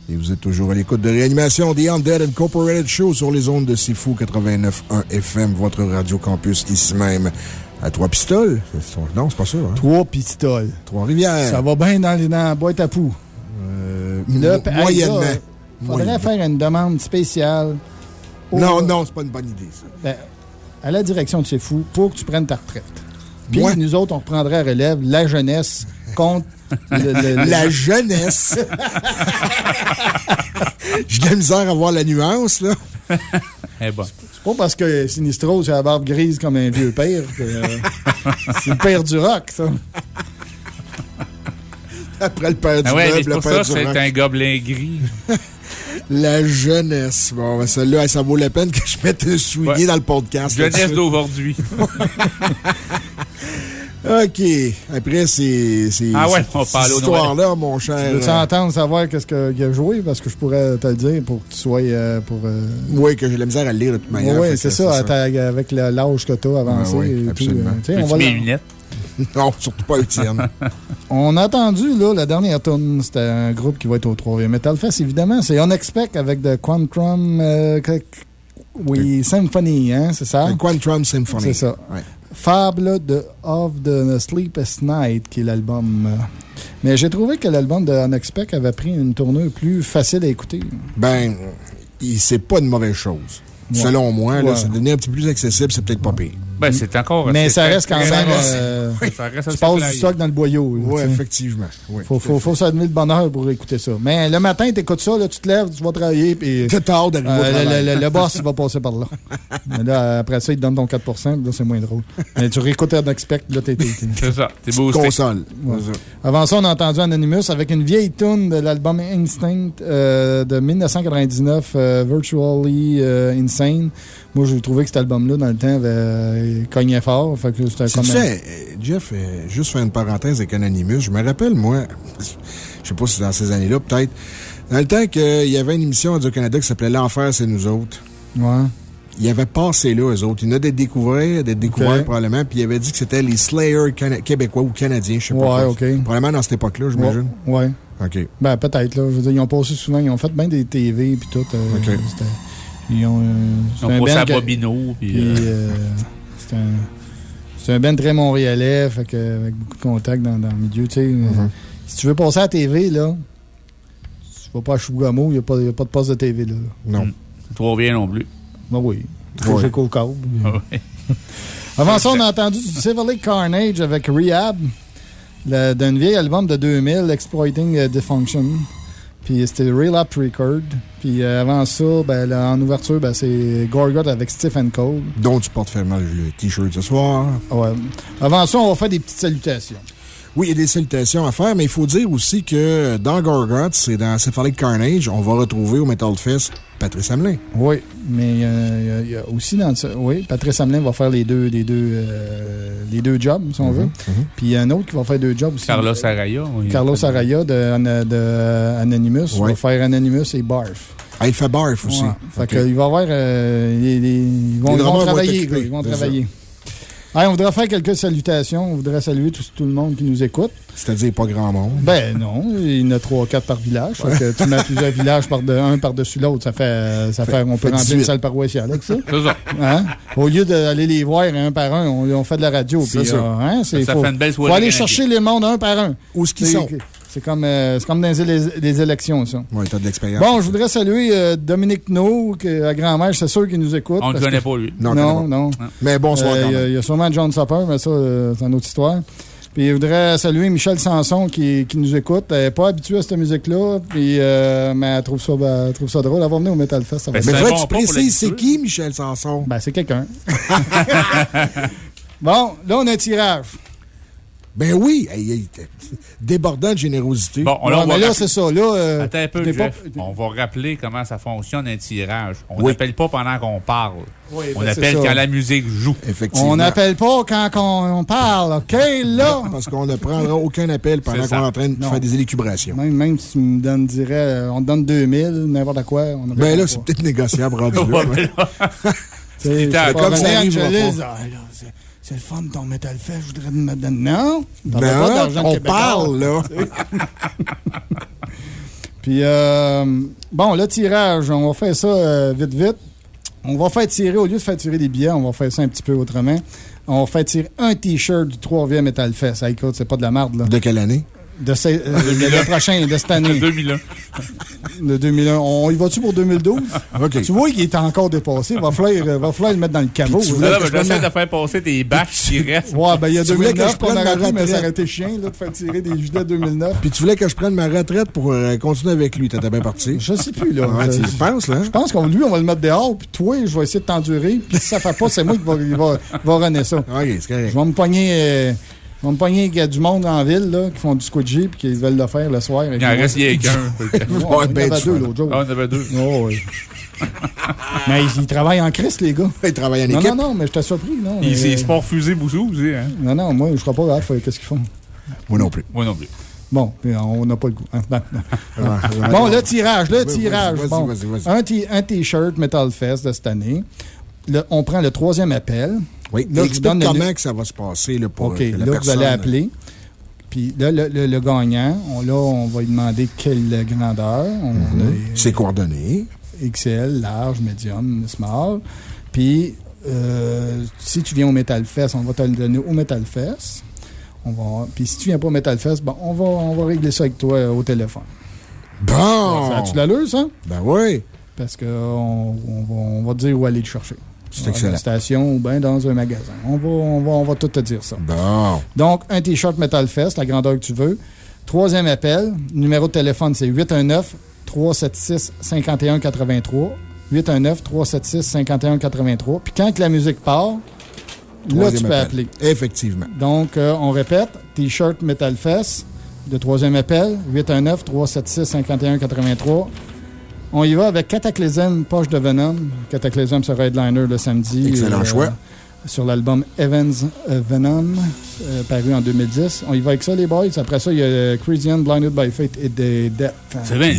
Et vous êtes toujours à l'écoute de réanimation The Undead Incorporated Show sur les ondes de Sifu 89.1 FM, votre radio campus ici même à Trois-Pistoles. Non, c'est pas ça. Hein? Trois-Pistoles. Trois-Rivières. Ça va bien dans, les, dans la boîte à poux. Euh, Là, moyennement. Il faudrait Moyennement. faire une demande spéciale. au- Non, non, c'est pas une bonne idée, ça. Ben, à la direction de Fou pour que tu prennes ta retraite. Puis Ouais. nous autres, on reprendrait à relève la jeunesse contre le- le- le- La jeunesse. J'ai de la misère à voir la nuance, là. Eh bon. C'est pas parce que Sinistro, c'est la barbe grise comme un vieux père que euh, c'est le père du rock, ça. Après le père du Ah ouais, mais meuble, c'est le père ça, du c'est rock. un gobelin gris. La jeunesse. Bon, ben celle-là, ça vaut la peine que je mette un soulier Ouais. dans le podcast. Jeunesse d'aujourd'hui. OK. Après, c'est. c'est- Ah ouais, Noël. histoire-là, mon cher. Veux-tu euh, entendre savoir qu'est-ce qu'il a joué? Parce que je pourrais te le dire pour que tu sois. euh, pour, euh, Oui, que j'ai la misère à le lire de toute manière. oui, c'est ça, ta- avec le- l'âge que tu as avancé. Ouais, ouais, et tout, absolument. euh, tu sais, on, va mes la- lunettes? Non, surtout pas Étienne. on a entendu là, la dernière tune, c'était un groupe qui va être au 3 Metal Fest, évidemment. C'est Unexpect avec The Quantum. euh, oui, Symphony, hein, c'est ça? The Quantum Symphony. C'est ça. Ouais. Fable de Of the Sleepless Night, qui est l'album. euh. Mais j'ai trouvé que l'album de Unexpect avait pris une tournure plus facile à écouter. Ben, c'est pas une mauvaise chose. Ouais. Selon moi, là, c'est devenu un petit peu plus accessible, c'est peut-être pas pire. Ben, c'est encore. Mais c'est ça reste quand même. rare. euh, Ça reste tu passes du stock dans le boyau. là, Oui, effectivement. Oui, Faut, faut, faut s'admettre le bonheur pour écouter ça. Mais le matin, tu écoutes ça, là, tu te lèves, tu vas travailler, puis. T'as tard d'arriver au euh, travail. le, le- le boss, il va passer par là. Mais là, après ça, il te donne ton 4 puis là, c'est moins drôle. Mais tu réécoutes un expect, là, t'es. t'es- t'es- C'est ça. T'es boosté. Console. Ouais. Avant ça, on a entendu Anonymous avec une vieille tune de l'album Instinct euh, de 1999, euh, Virtually euh, Insane. Moi, j'ai trouvé que cet album-là, dans le temps, avait euh, cogné fort. Fait que c'était Tu comme. un- sais, euh, Jeff, euh, juste faire une parenthèse avec Anonymous, je me rappelle, moi, je sais pas si c'est dans ces années-là, peut-être, dans le temps qu'il y avait une émission à Radio-Canada qui s'appelait L'Enfer, c'est nous autres. Ouais. Il avait passé là, eux autres. Il y en a des découverts, des découverts Ok. probablement, puis il avait dit que c'était les Slayers cana- québécois ou canadiens, je sais pas. Ouais, quoi. ok. Probablement dans cette époque-là, j'imagine. Ouais. ouais. OK. Ben, peut-être, là. Je veux dire, ils ont passé souvent, ils ont fait bien des TV puis tout. euh, Ok. Ils ont, euh, Ils c'est ont un à Bobino, euh, euh, c'est un, c'est un band très montréalais, fait que, avec beaucoup de contacts dans, dans le milieu. tu sais. Mm-hmm. Si tu veux passer à la TV, là, tu vas pas à Chougamau, il n'y a, pas- il y a pas de poste de TV. Là. Non. Trop bien non plus. Ben oui. Ouais. J'ai qu'au câble. Ouais. Avant ça, on a entendu du Civil Carnage avec Rehab, d'un vieil album de 2000, Exploiting Dysfunction. Puis c'était Relapse Record. Puis euh, avant ça, ben, là, en ouverture, ben, c'est Gorgot avec Stephen Cole. Dont tu portes fermement le T-shirt ce soir. Ouais. Avant ça, on va faire des petites salutations. Oui, il y a des salutations à faire, mais il faut dire aussi que dans Gorgoth et dans Cephalic Carnage, on va retrouver au Metal Fest Patrice Hamelin. Oui, mais euh, il y a- il y, a aussi dans ça. Oui, Patrice Hamelin va faire les deux, les deux, euh, les deux jobs, si on Mhm, veut. Puis il y a un autre qui va faire deux jobs aussi. Carlos Araya. oui. Carlos Araya de, de Anonymous va faire Anonymous et Barf. Ah, il fait barf aussi. Ouais. Fait Ok. que il va y avoir. euh, les- les- ils vont, Les ils vont travailler. ils vont travailler. Hey, on voudrait faire quelques salutations. On voudrait saluer tout, tout le monde qui nous écoute. C'est-à-dire pas grand monde. Ben non, il y en a trois, quatre par village. Que tu mets plusieurs villages par de, un par-dessus l'autre. Ça fait, ça fait, on peut fait remplir 18. une salle paroissiale avec ça. C'est ça. Hein? Au lieu d'aller les voir un par un, on, on fait de la radio. C'est ça. euh, hein, Ça faut, fait une belle faut soirée aller canadienne. chercher les mondes un par un. Où est-ce qu'ils sont? C'est comme, euh, c'est comme dans les, élections, ça. Oui, t'as de l'expérience. Bon, je voudrais saluer euh, Dominique No, que, à grand-mère, c'est sûr qu'il nous écoute. On ne le connaît que- pas, lui. Non, Non, non. Mais bonsoir Euh, Il y a- même. il y, a sûrement John Supper, mais ça, euh, c'est une autre histoire. Puis je voudrais saluer Michel Sanson qui, qui nous écoute. Elle n'est pas habituée à cette musique-là, puis, euh, mais elle trouve ça, ben, elle trouve ça drôle. Elle va venir au Metal Fest. ça va Ben, Mais vrai un que tu précises, c'est qui Michel Sanson? Ben, c'est quelqu'un. bon, là, on a un tirage. Ben oui, débordant de générosité. Bon, on, là, on mais va là, c'est ça. Là, euh, Attends un peu, Jeff. pas- On va rappeler comment ça fonctionne un tirage. On Oui. n'appelle pas pendant qu'on parle. Oui, on ben, c'est appelle quand la musique joue. Effectivement. On n'appelle pas quand on, on parle, OK, là? Parce qu'on ne prendra aucun appel pendant qu'on est en train de Non. faire des élucubrations. Même, même si tu me donnes, dirais, euh, on te donne 2000, n'importe quoi. On Ben là, c'est peut-être négociable rendu là. comme ça venir c'est- le fun ton Metal Fest, je voudrais me donner. Non! T'en Ben, as pas on québécois. parle, là. Puis, euh, bon, le tirage, on va faire ça euh, vite, vite. On va faire tirer, au lieu de faire tirer des billets, on va faire ça un petit peu autrement. On va faire tirer un T-shirt du 3e Metal Fest. Ah, écoute, c'est pas de la merde, là. De quelle année? De ce- euh, le, prochain, de cette année, 2001. de 2001. On y va-tu pour 2012? OK. Tu vois qu'il est encore dépassé. Il va falloir, euh, va falloir le mettre dans le caveau. Puis tu là. voulais Là, que je j'essaie de faire passer des bâches qui restent. Ouais, ben il y a Tu voulais que 2009 je qu'on ma pu, mais ça aurait été chiant là, de faire tirer des gilets 2009. Puis tu voulais que je prenne ma retraite pour euh, continuer avec lui. T'étais bien parti. Je sais plus, là. Ouais, Je- tu y penses, là? Je pense qu'on lui, on va le mettre dehors, puis toi, je vais essayer de t'endurer. Puis si ça fait pas, c'est moi qui va, va, il va runner ça. OK, c'est Je vais me pogner. euh, je vais me pogner qu'il y a du monde en ville là, qui font du squidgy puis qui veulent le faire le soir. Il en reste rien qu'un. En avait deux l'autre jour. Ah, on avait deux. Oh, oui. mais ils, ils travaillent en Christ, les gars. Il travaille en Non, équipe. non, non, mais j'étais surpris. Non, Il mais- s'est pas refusé beaucoup aussi. Hein? non, non, moi, je serais pas grave. Qu'est-ce qu'ils font? Moi non plus. Moi non plus. Bon, puis on n'a pas le goût. hein. Bon. Le tirage, le tirage. vas-y, Bon, vas-y, vas-y. un T-shirt Metal Fest de cette année. Le- on prend le troisième appel. Oui, Là, explique comment que ça va se passer là, pour OK, euh, que la là, vous allez appeler. Puis là, le, le- le gagnant, on, là, on va lui demander quelle grandeur. On Mhm. a Ses coordonnées. XL, large, médium, small. Puis, euh, si tu viens au Metal Fest, on va te le donner au Metal Fest. On va, puis si tu viens pas au Metal Fest, bon, on, va, on va régler ça avec toi euh, au téléphone. Bon! Ça a-tu l'allure, ça? Ben oui. Parce qu'on on va, on va te dire où aller le chercher. C'est Dans excellent. une station ou bien dans un magasin. On va, on, va, on va tout te dire ça. Bon. Donc, un T-shirt Metal Fest, la grandeur que tu veux. Troisième appel, numéro de téléphone, c'est 819-376-5183. 819-376-5183. Puis quand que la musique part, là, tu peux appel. appeler. Effectivement. Donc, euh, on répète, T-shirt Metal Fest, de troisième appel, 819-376-5183. On y va avec Cataclysm, Poche de Venom. Cataclysm sera headliner le samedi. Excellent choix. Sur l'album Evans euh, Venom, euh, paru en 2010. On y va avec ça, les boys. Après ça, il y a euh, Ann, Blinded by Fate et The Death. C'est bien.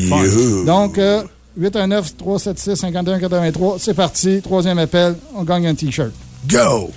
Donc, euh, 819-376-5183, c'est parti. Troisième appel, on gagne un T-shirt. Go!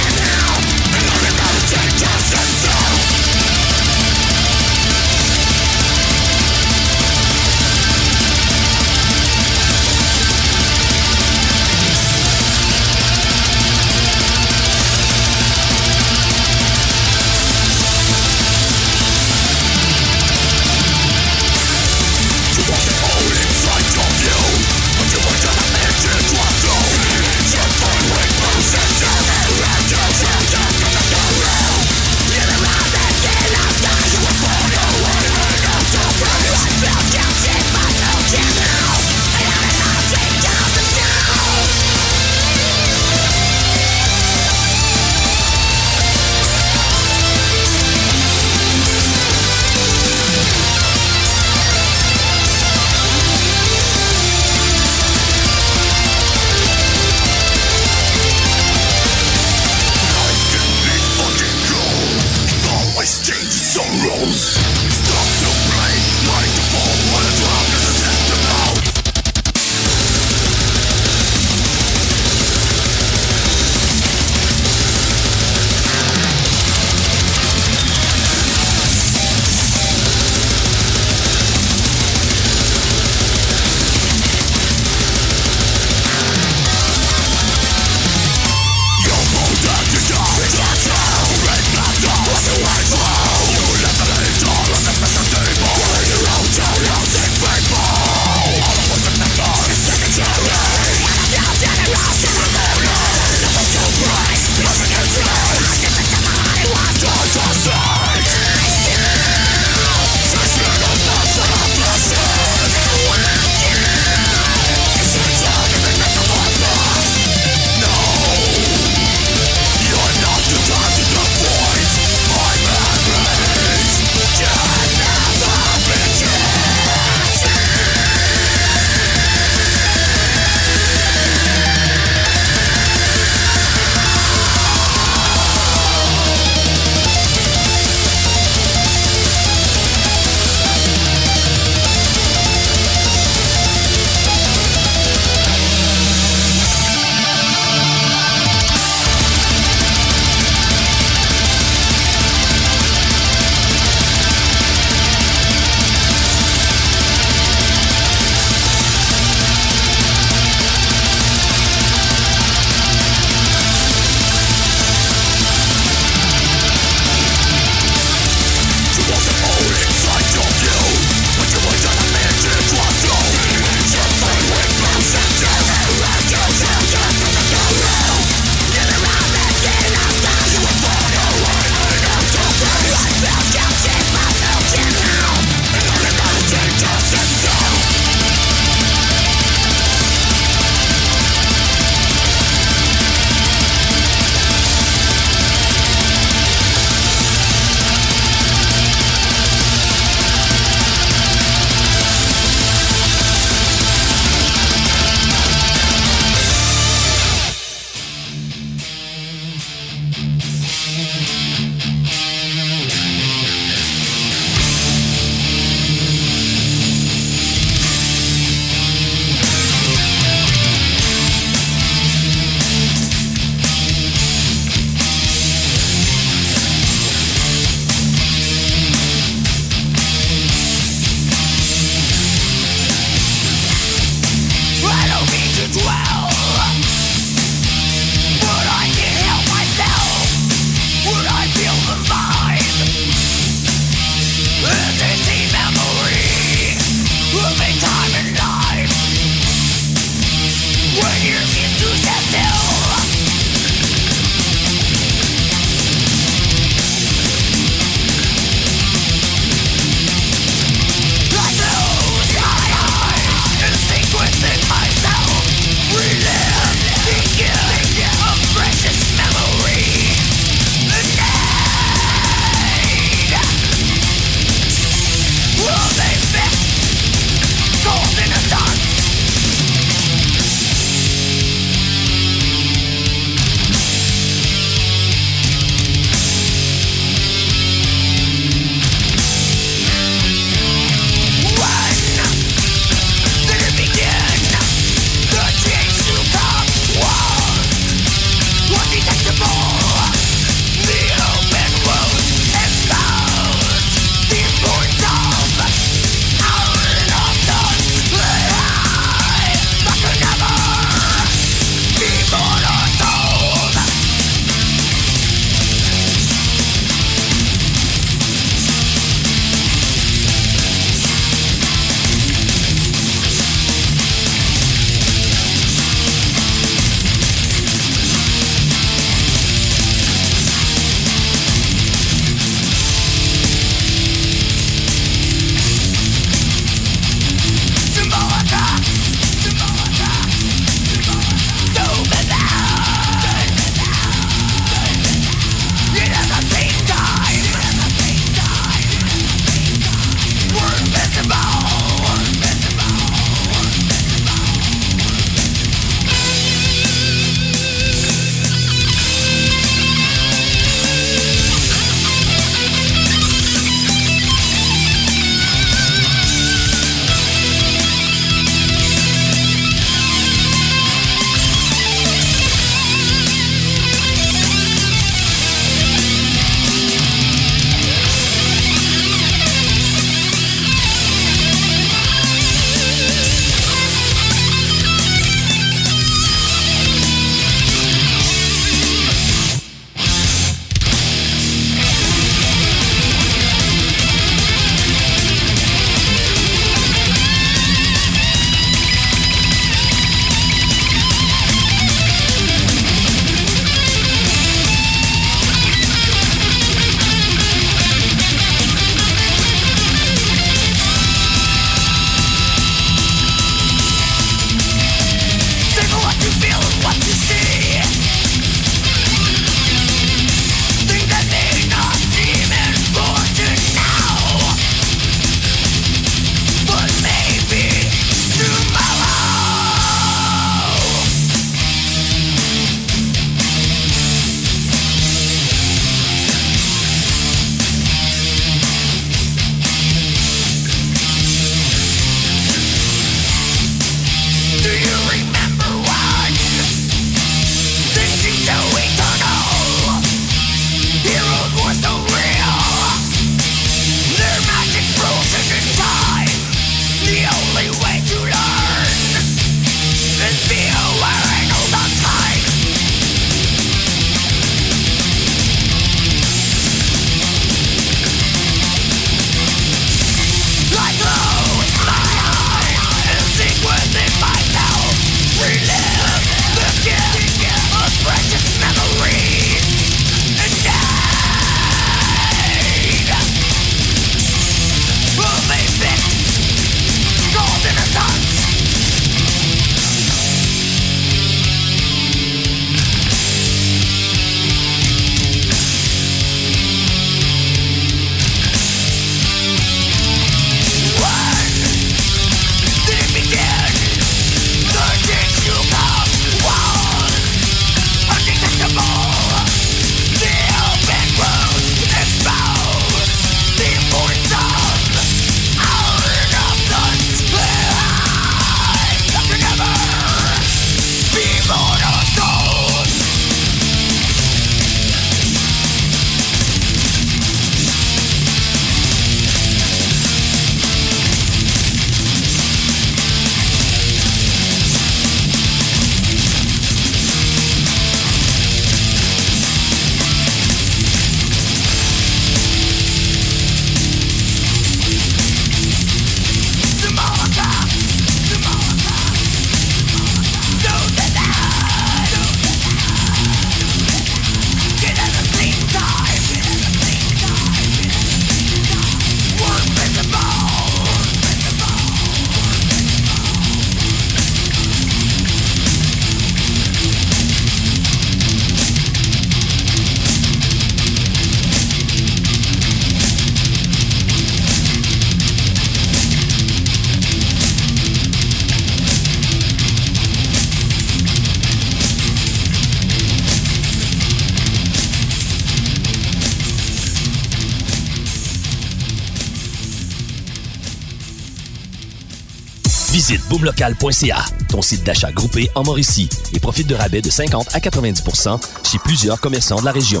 Visite boomlocal.ca, ton site d'achat groupé en Mauricie, et profite de rabais de 50 à 90% chez plusieurs commerçants de la région.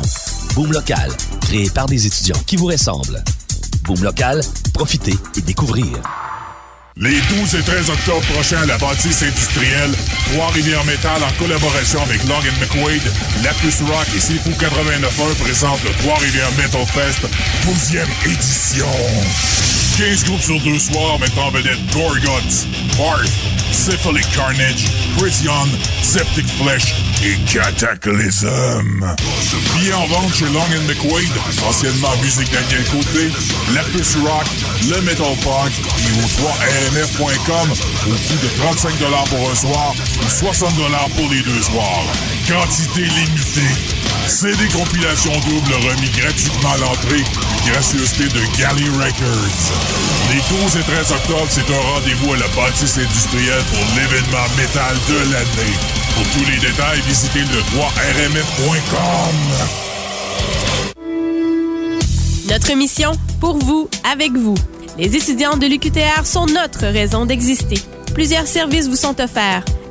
Boom Local, créé par des étudiants qui vous ressemblent. Boom Local, profitez et découvrez. Les 12 et 13 octobre prochains à la bâtisse industrielle, Trois-Rivières Métal en collaboration avec Long McQuaid, Lapus Rock et Sifu 89.1 présentent le Trois-Rivières Metal Fest 12e édition. 15 groupes sur deux soirs mettant en vedette Gorguts, Barth, Syphilic Carnage, Christian, Septic Flesh et Cataclysm. Billets en vente chez Long McQuaid, anciennement Musique Daniel Côté, Lapus Rock, le Metal Punk et au 3rmf.com au coût de 35 pour un soir ou 60 pour les deux soirs. Quantité limitée. CD compilation double remis gratuitement à l'entrée. Gracieuseté de Galley Records. Les 12 et 13 octobre, c'est un rendez-vous à la bâtisse industrielle pour l'événement métal de l'année. Pour tous les détails, visitez le 3rmf.com. Notre mission, pour vous, avec vous. Les étudiants de l'UQTR sont notre raison d'exister. Plusieurs services vous sont offerts.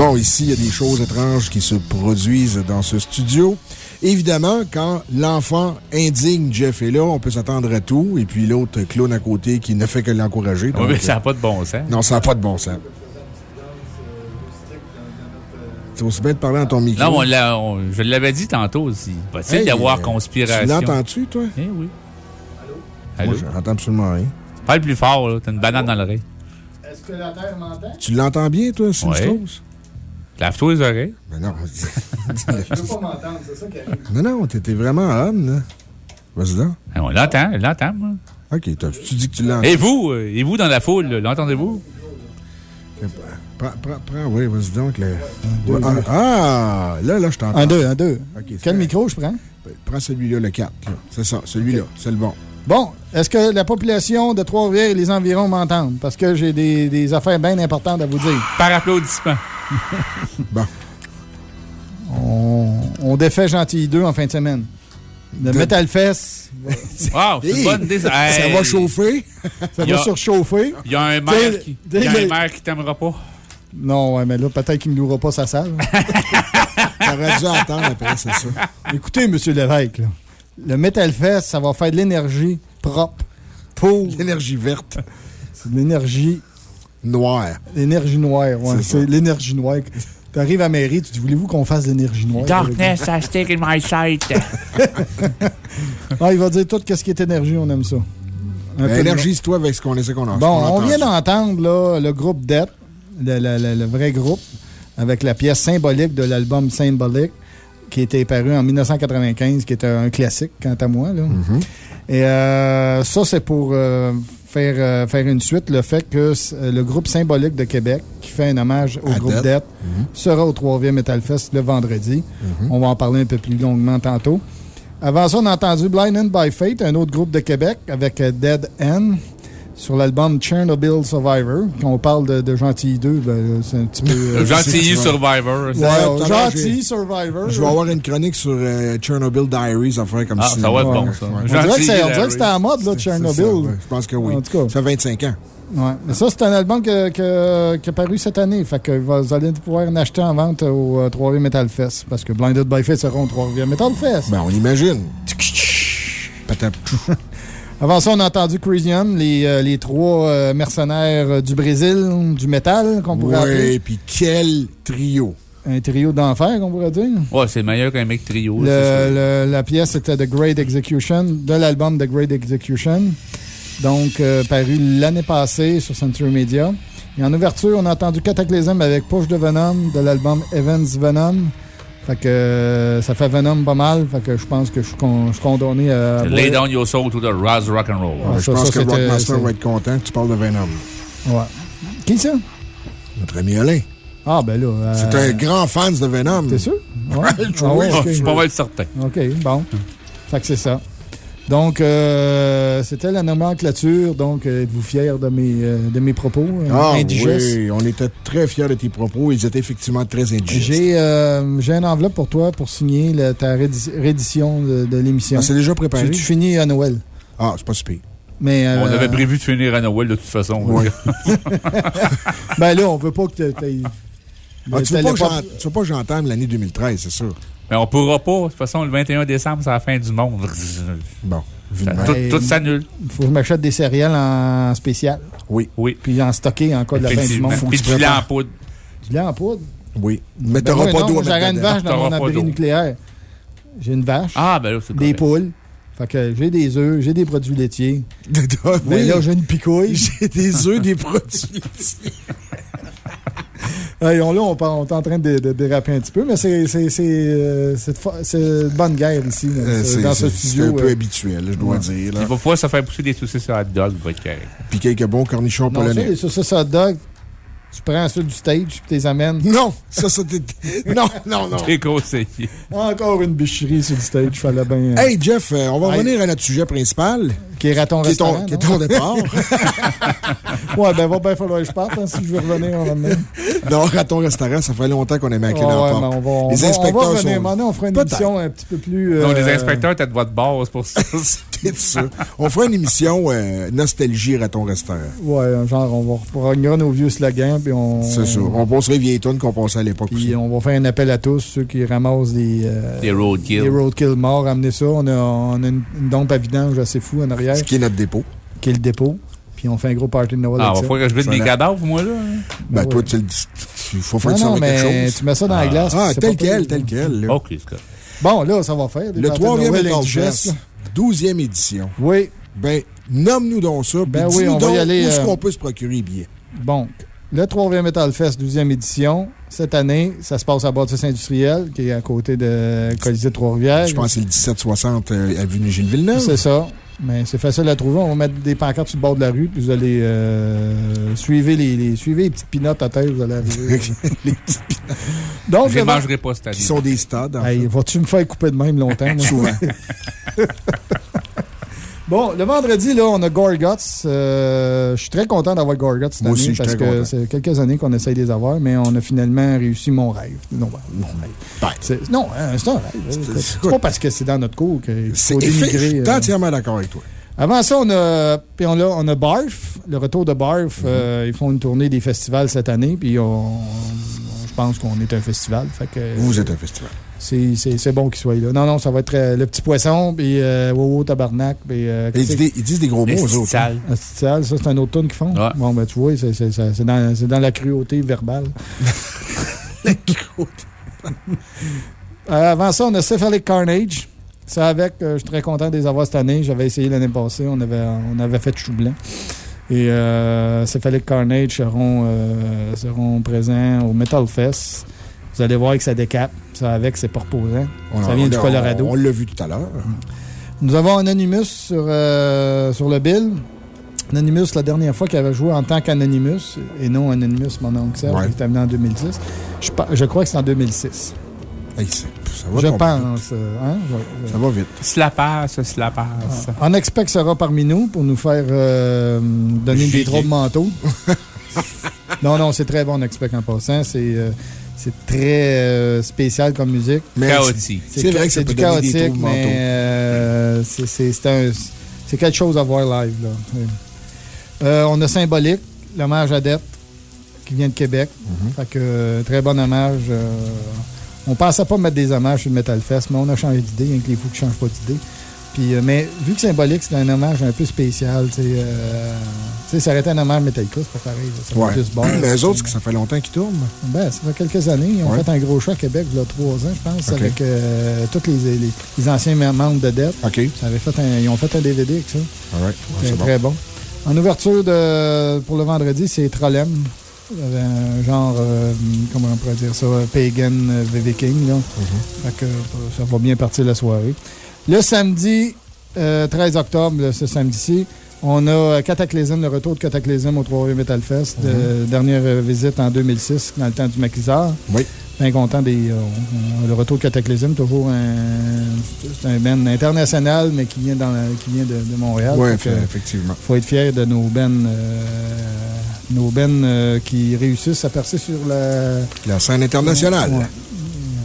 Bon, ici, il y a des choses étranges qui se produisent dans ce studio. Évidemment, quand l'enfant indigne Jeff est là, on peut s'attendre à tout. Et puis l'autre clown à côté qui ne fait que l'encourager. Oui, Donc, mais ça n'a pas de bon sens. Non, ça n'a pas de bon sens. C'est aussi bien de parler dans ton micro. Non, on je l'avais dit tantôt aussi. Possible Hey, d'y avoir euh, conspiration. Tu l'entends-tu, toi? Eh oui. Moi, j'entends absolument rien. Parle plus fort, là. T'as une banane dans l'oreille. Est-ce que la Terre m'entend? Tu l'entends bien, toi, Sinistros? Lave-toi les oreilles. Mais non. Je ne peux pas m'entendre, c'est ça qui arrive. non, non, t'étais vraiment homme, là. Vas-y donc. Eh, On l'entend, on l'entend, moi. OK, tu dis que tu l'entends. Et vous, euh, et vous dans la foule, là, l'entendez-vous? Prends, prends, prends, oui, vas-y donc. le- Ouais, ah, ah, là, là, je t'entends. Un, deux, un, deux. OK, c'est Quel micro je prends? Prends celui-là, le 4. C'est ça, celui-là. C'est le bon. Bon, est-ce que la population de Trois-Rivières et les environs m'entendent? Parce que j'ai des, des affaires bien importantes à vous dire. Par applaudissement. bon. On, on défait Gentilly 2 en fin de semaine. Le De- Metal Fest. Wow, c'est bonne idée. ça Hey. va chauffer. Ça va surchauffer. Il y a un maire qui, il y a t'sais, un maire qui t'aimera pas. Non, ouais, mais là, peut-être qu'il ne louera pas sa salle. T'aurais dû attendre après, c'est ça. Écoutez, M. Lévesque, là, le Metal Fest, ça va faire de l'énergie propre pour. L'énergie verte. C'est de l'énergie. Noire. L'énergie noire, ouais. C'est l'énergie noire. T'arrives à la mairie, tu dis Voulez-vous qu'on fasse de l'énergie noire? Darkness has taken my sight. Ah, il va dire tout ce qui est énergie, on aime ça. De- Énergise-toi avec ce qu'on essaie qu'on a. Bon, on vient d'entendre là, le groupe Death, le, le- le- le vrai groupe, avec la pièce symbolique de l'album Symbolic, qui était paru en 1995, qui était un classique, quant à moi. Là. Mm-hmm. Et euh, ça, c'est pour euh, faire, euh, faire une suite, le fait que euh, le groupe Symbolique de Québec, qui fait un hommage au À groupe Death. Death, sera au 3e Metal Fest le vendredi. On va en parler un peu plus longuement tantôt. Avant ça, on a entendu Blinded by Fate, un autre groupe de Québec, avec euh, Dead End, sur l'album Chernobyl Survivor. Quand on parle de, de Gentilly 2, ben, c'est un petit peu... euh, Gentilly Survivor. Ouais, à l'heure, Gentilly Survivor. Je vais avoir une chronique sur euh, Chernobyl Diaries, à faire comme Ah, si. ça va être bon, Ouais, ça. ouais. On dirait que Gentilly c'est- on dirait que Larry. c'était en mode, là, ça, Chernobyl. ouais, Je pense que oui. En tout cas. Ça fait 25 ans. Ouais. Mais ça, c'est un album que- que- qui est paru cette année. Fait que vous allez pouvoir en acheter en vente au euh, 3 Metal Fest. Parce que Blinded by Fate seront au 3 Metal Fest. Ben, on imagine. Avant ça, on a entendu Crisium, les, euh, les trois euh, mercenaires euh, du Brésil, du métal, qu'on pourrait appeler. Oui, puis quel trio. Un trio d'enfer, qu'on pourrait dire. Ouais, c'est meilleur qu'un mec trio. Le- le- la pièce était The Great Execution, de l'album The Great Execution. Donc, euh, paru l'année passée sur Century Media. Et en ouverture, on a entendu Cataclysm avec Push de Venom de l'album Evans Venom. Fait que euh, ça fait Venom pas mal. Fait que je pense que je suis, con- je suis condamné à. Lay down your soul to the Raz rock and roll. Ouais, je pense ça, que c'était- Rockmaster va être content que tu parles de Venom. Ouais. Qui ça? Notre ami Alain. Ah, ben là. euh, C'est un grand fan de Venom. T'es sûr? Ouais. Je Ah ouais, suis ok. Je suis pas mal certain. OK, bon. Fait que c'est ça. Donc, euh, c'était la nomenclature. Donc, euh, êtes-vous fiers de mes, euh, de mes propos Ah indigestes? oui, on était très fiers de tes propos. Ils étaient effectivement très indigestes. J'ai euh, j'ai une enveloppe pour toi pour signer le- ta réédition de, de l'émission. Ah, c'est déjà préparé? Tu, tu finis à Noël. Ah, c'est pas super. Mais, euh, On avait prévu de finir à Noël de toute façon. Ben là, on veut pas que tu Ah, tu veux pas que j'en- tu veux pas que j'entame l'année 2013, c'est sûr. Mais on pourra pas. De toute façon, le 21 décembre, c'est la fin du monde. Bon. Ça- tout, tout s'annule. Il faut que je m'achète des céréales en spécial. Oui. Oui. Puis en stocker en cas de la fin du monde. Puis du lait en poudre. Du lait en poudre? Oui. Mais Ben t'auras pas d'eau J'aurais une vache dans mon abri nucléaire. J'ai une vache. Ah, ben là, c'est Des poules. Fait que j'ai des œufs, j'ai des produits laitiers. Mais Oui. là, j'ai une picouille. J'ai des œufs, des produits. Hey, on, là, on, part- on est en train de, de déraper un petit peu, mais c'est c'est- c'est, euh, c'est de bonne guerre ici, dans, Euh, dans ce studio. C'est un peu euh. habituel, je dois Ouais. dire. Il Là. va pouvoir se faire pousser des saucisses sur hot dog, correct. Puis quelques bons cornichons Non, ça, polonais. les saucisses hot dog, tu prends ceux du stage puis tu les amènes. Non, ça, ça, t'es- non, non, non. Très conseillé. Encore une bicherie sur le stage, fallait bien. euh, Hey, Jeff, euh, on va Hey. revenir à notre sujet principal. Qui est raton Qui est ton, restaurant, qui est ton départ. ouais, ben, va bien falloir que je parte hein, si je veux revenir en revenir. non, Raton Restaurant, ça fait longtemps qu'on est maqué Ouais, dans on va, on Les va- on inspecteurs va revenir. sont... Maintenant, on fera une Peut-être. émission un petit peu plus. Non, les euh, inspecteurs, t'as de votre base pour ça. C'est ça. On fera une émission euh, nostalgie Raton Restaurant. Ouais, genre, on va reprendre nos vieux slogans, puis on. C'est ça. On passerait tonnes qu'on passait à l'époque aussi. Puis on va faire un appel à tous, ceux qui ramassent des. euh, Des roadkill. Des roadkill morts, amenez ça. On a, on a une, une dompe à vidange assez fou en arrière. Ce qui est notre dépôt. Qui est le dépôt. Puis on fait un gros party de Noël Ah, avec va ça. falloir que je vide des cadavres, moi, là. Ben, Ouais. toi, tu le dis. Il faut faire Non, ça non, avec quelque mais chose. tu mets ça dans la Ah. glace. Ah, tel quel, tel quel. là. OK, c'est correct. Bon, là, ça va faire. Le parties de 3e Noël Metal indigestes, Fest, 12e édition. Oui. Ben, nomme-nous donc ça. Ben oui, on va y aller, Où est-ce euh, qu'on peut se procurer les billets? Bon, le 3e Metal Fest, 12e édition. Cette année, ça se passe à Bâtisse industrielle, qui est à côté de Colisée de Trois-Rivières. Je pense que c'est le 1760 euh, avenue Gilles Villeneuve. C'est ça. Mais c'est facile à trouver. On va mettre des pancartes sur le bord de la rue, puis vous allez euh, suivre les, les, suivez les petites pinottes à terre, vous allez arriver. les petites Donc, Je les mangerai pas cette année. Qui sont des stades. Hey, vas-tu me faire couper de même longtemps? Souvent. Bon, le vendredi, là, on a Gorguts. Euh, je suis très content d'avoir Gorguts cette Moi année aussi, parce que c'est quelques années qu'on essaye de les avoir, mais on a finalement réussi mon rêve. Non, ben, mon rêve. Ben, C'est- non, hein, c'est un rêve. C'est- C'est pas parce que c'est dans notre cours qu'il c'est effi- Je suis euh, entièrement d'accord avec toi. Avant ça, on a, puis on a, on a Barf, le retour de Barf. Mhm. Euh, ils font une tournée des festivals cette année, puis on, pense qu'on est un festival. Fait que, Vous êtes un festival. c'est- C'est c'est bon qu'ils soient là. Non, non, ça va être euh, le petit poisson, puis euh, Wow Tabarnak, puis. euh, Ils disent, des, ils disent des gros mots, aux autres. hein. ça, c'est un autre tune qu'ils font. Ouais. Bon, ben, tu vois, c'est c'est- c'est- c'est dans, c'est dans la cruauté verbale. Euh, avant ça, on a Cephalic Carnage. Ça, avec, euh, je suis très content de les avoir cette année. J'avais essayé l'année passée. On avait, on avait fait chou blanc. Et euh, Cephalic Carnage seront, euh, seront présents au Metal Fest. Vous allez voir que ça décape. Ça, avec, c'est pas reposant. On- ça vient on- du Colorado. On, l'a vu tout à l'heure. Nous avons Anonymous sur, euh, sur le bill. Anonymous, la dernière fois qu'il avait joué en tant qu'Anonymous, et non Anonymous, mon oncle Serge, Ouais. qui est amené en 2010. Je, je crois que c'est en 2006. Hey, ça va Je pense. euh, hein? Je- Ça va vite. Cela passe, cela passe. On expect sera parmi nous pour nous faire euh, donner des troubles mentaux. non, non, c'est très bon, on expect en passant. C'est euh, c'est très euh, spécial comme musique. Mais Chaotique. C'est vrai que c'est du des chaotique, mais euh, c'est- quelque chose à voir live. Là. Euh, on a Symbolique, l'hommage à Dette, qui vient de Québec. Mhm. Fait que, euh, très bon hommage. On pensait pas mettre des hommages sur le Metal Fest, mais on a changé d'idée, que les fous qui changent pas d'idée. Puis, euh, mais vu que symbolique, c'est un hommage un peu spécial. tu sais, euh, ça aurait été un hommage Metallica, c'est pas pareil. là, ça Ouais. Mais eux autres, mais- ça fait longtemps qu'ils tournent. Ben, ça fait quelques années. Ils ont Ouais. fait un gros show à Québec, il y a trois ans, je pense, avec euh, tous les, les- les anciens membres de Death. OK. Ça avait fait un- ils ont fait un DVD avec ça. All right. Ouais, c'est bon. très bon. En ouverture de, pour le vendredi, c'est Trollem. Il y avait un genre, euh, comment on pourrait dire ça, Pagan euh, Viking. Là. Mm-hmm. Fait que, euh, ça va bien partir la soirée. Le samedi, euh, 13 octobre, ce samedi-ci, on a Cataclysm, le retour de Cataclysm au 3 Metal Fest. euh, dernière visite en 2006, dans le temps du maquisard. Oui. Bien content des. euh, le retour de Cataclysm, toujours un. C'est un band international, mais qui vient, dans la- qui vient de, de Montréal. Oui, effectivement. faut être fier de nos bennes, euh, nos bennes euh, qui réussissent à percer sur la. La scène internationale. Ouais.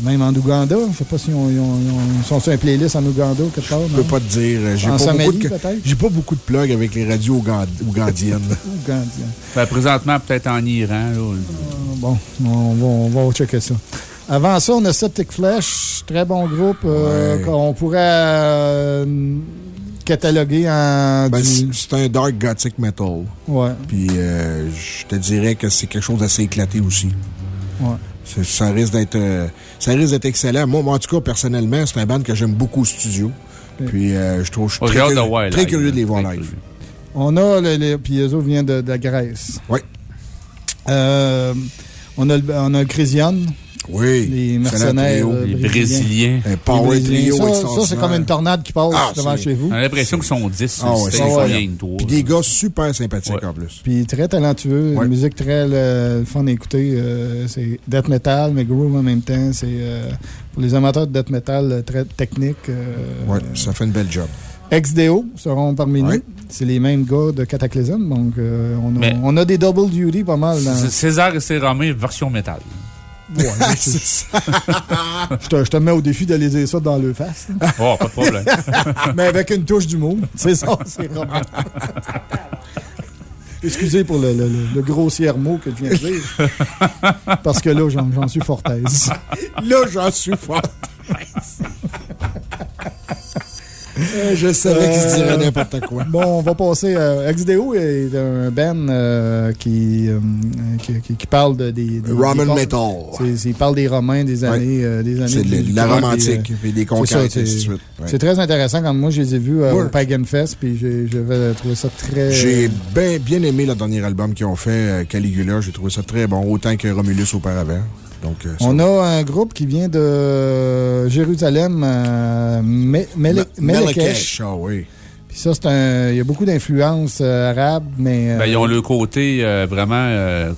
Même en Ouganda. Je ne sais pas si on, sont sur un playlist en Ouganda ou quelque part. Je peux pas te dire. J'ai En pas, beaucoup de, pas beaucoup de plugs avec les radios ougand- ougandiennes. Ougandien. Ben, présentement, peut-être en Iran. là. Bon, on va, on va checker ça. Avant ça, on a Septic Flesh, très bon groupe euh, Ouais. qu'on pourrait euh, cataloguer en. Ben, du- c'est un dark gothic metal. Ouais. Puis euh, je te dirais que c'est quelque chose d'assez éclaté aussi. Ouais. Ça risque d'être euh, ça risque d'être excellent. Moi, moi, en tout cas, personnellement, c'est un band que j'aime beaucoup au studio. Puis euh, je trouve je suis Oh, très, de curieux- voir très live, curieux de les voir live. On a, le, les, puis les autres viennent de, de la Grèce. Oui. Euh, on, a le, on a. Oui. Les mercenaires. trio. euh, Les brésiliens. Un power Les Brésiliens. trio Ça, ça, c'est comme une tornade qui passe Ah, devant chez vous. On a l'impression qu'ils sont 10. Ah ouais. Puis des gars super sympathiques Ouais. en plus. Puis très talentueux, Ouais. une musique très fun à écouter. euh, c'est death metal, mais groove en même temps. C'est euh, pour les amateurs de death metal très technique. euh, Ouais, ça fait une belle job. XDO seront parmi nous. C'est les mêmes gars de Cataclysm. Donc, euh, on, a, on a des double duty pas mal. Dans... César et ses Romains, version métal. Ouais, je, te, je te mets au défi d'aller dire ça dans le face. Oh, pas de problème. Mais avec une touche d'humour. C'est ça, c'est vraiment. Excusez pour le, le- grossier mot que je viens de dire. Parce que là, j'en suis fort aise. Là, j'en suis fort. Euh, je savais qu'il se dirait n'importe quoi. Bon, on va passer à XDO est un band euh, qui, euh, qui, qui- qui parle de, des, des- Roman des- metal. Il parle des Romains des années. euh, des années C'est de, la romantique, euh, puis des conquêtes, ça, et ainsi de c'est- suite. Ouais. C'est très intéressant. Quand moi, je les ai vus euh, Ouais. au Pagan Fest, puis j'avais trouvé ça très. J'ai bien, bien aimé le dernier album qu'ils ont fait, euh, Caligula. J'ai trouvé ça très bon, autant que Romulus auparavant. Donc, euh, On a un groupe qui vient de Jérusalem, euh, Melekesh. Ah oui. Puis ça, c'est un. Il y a beaucoup d'influences euh, arabes, mais. euh, Ben, ils ont le côté euh, vraiment.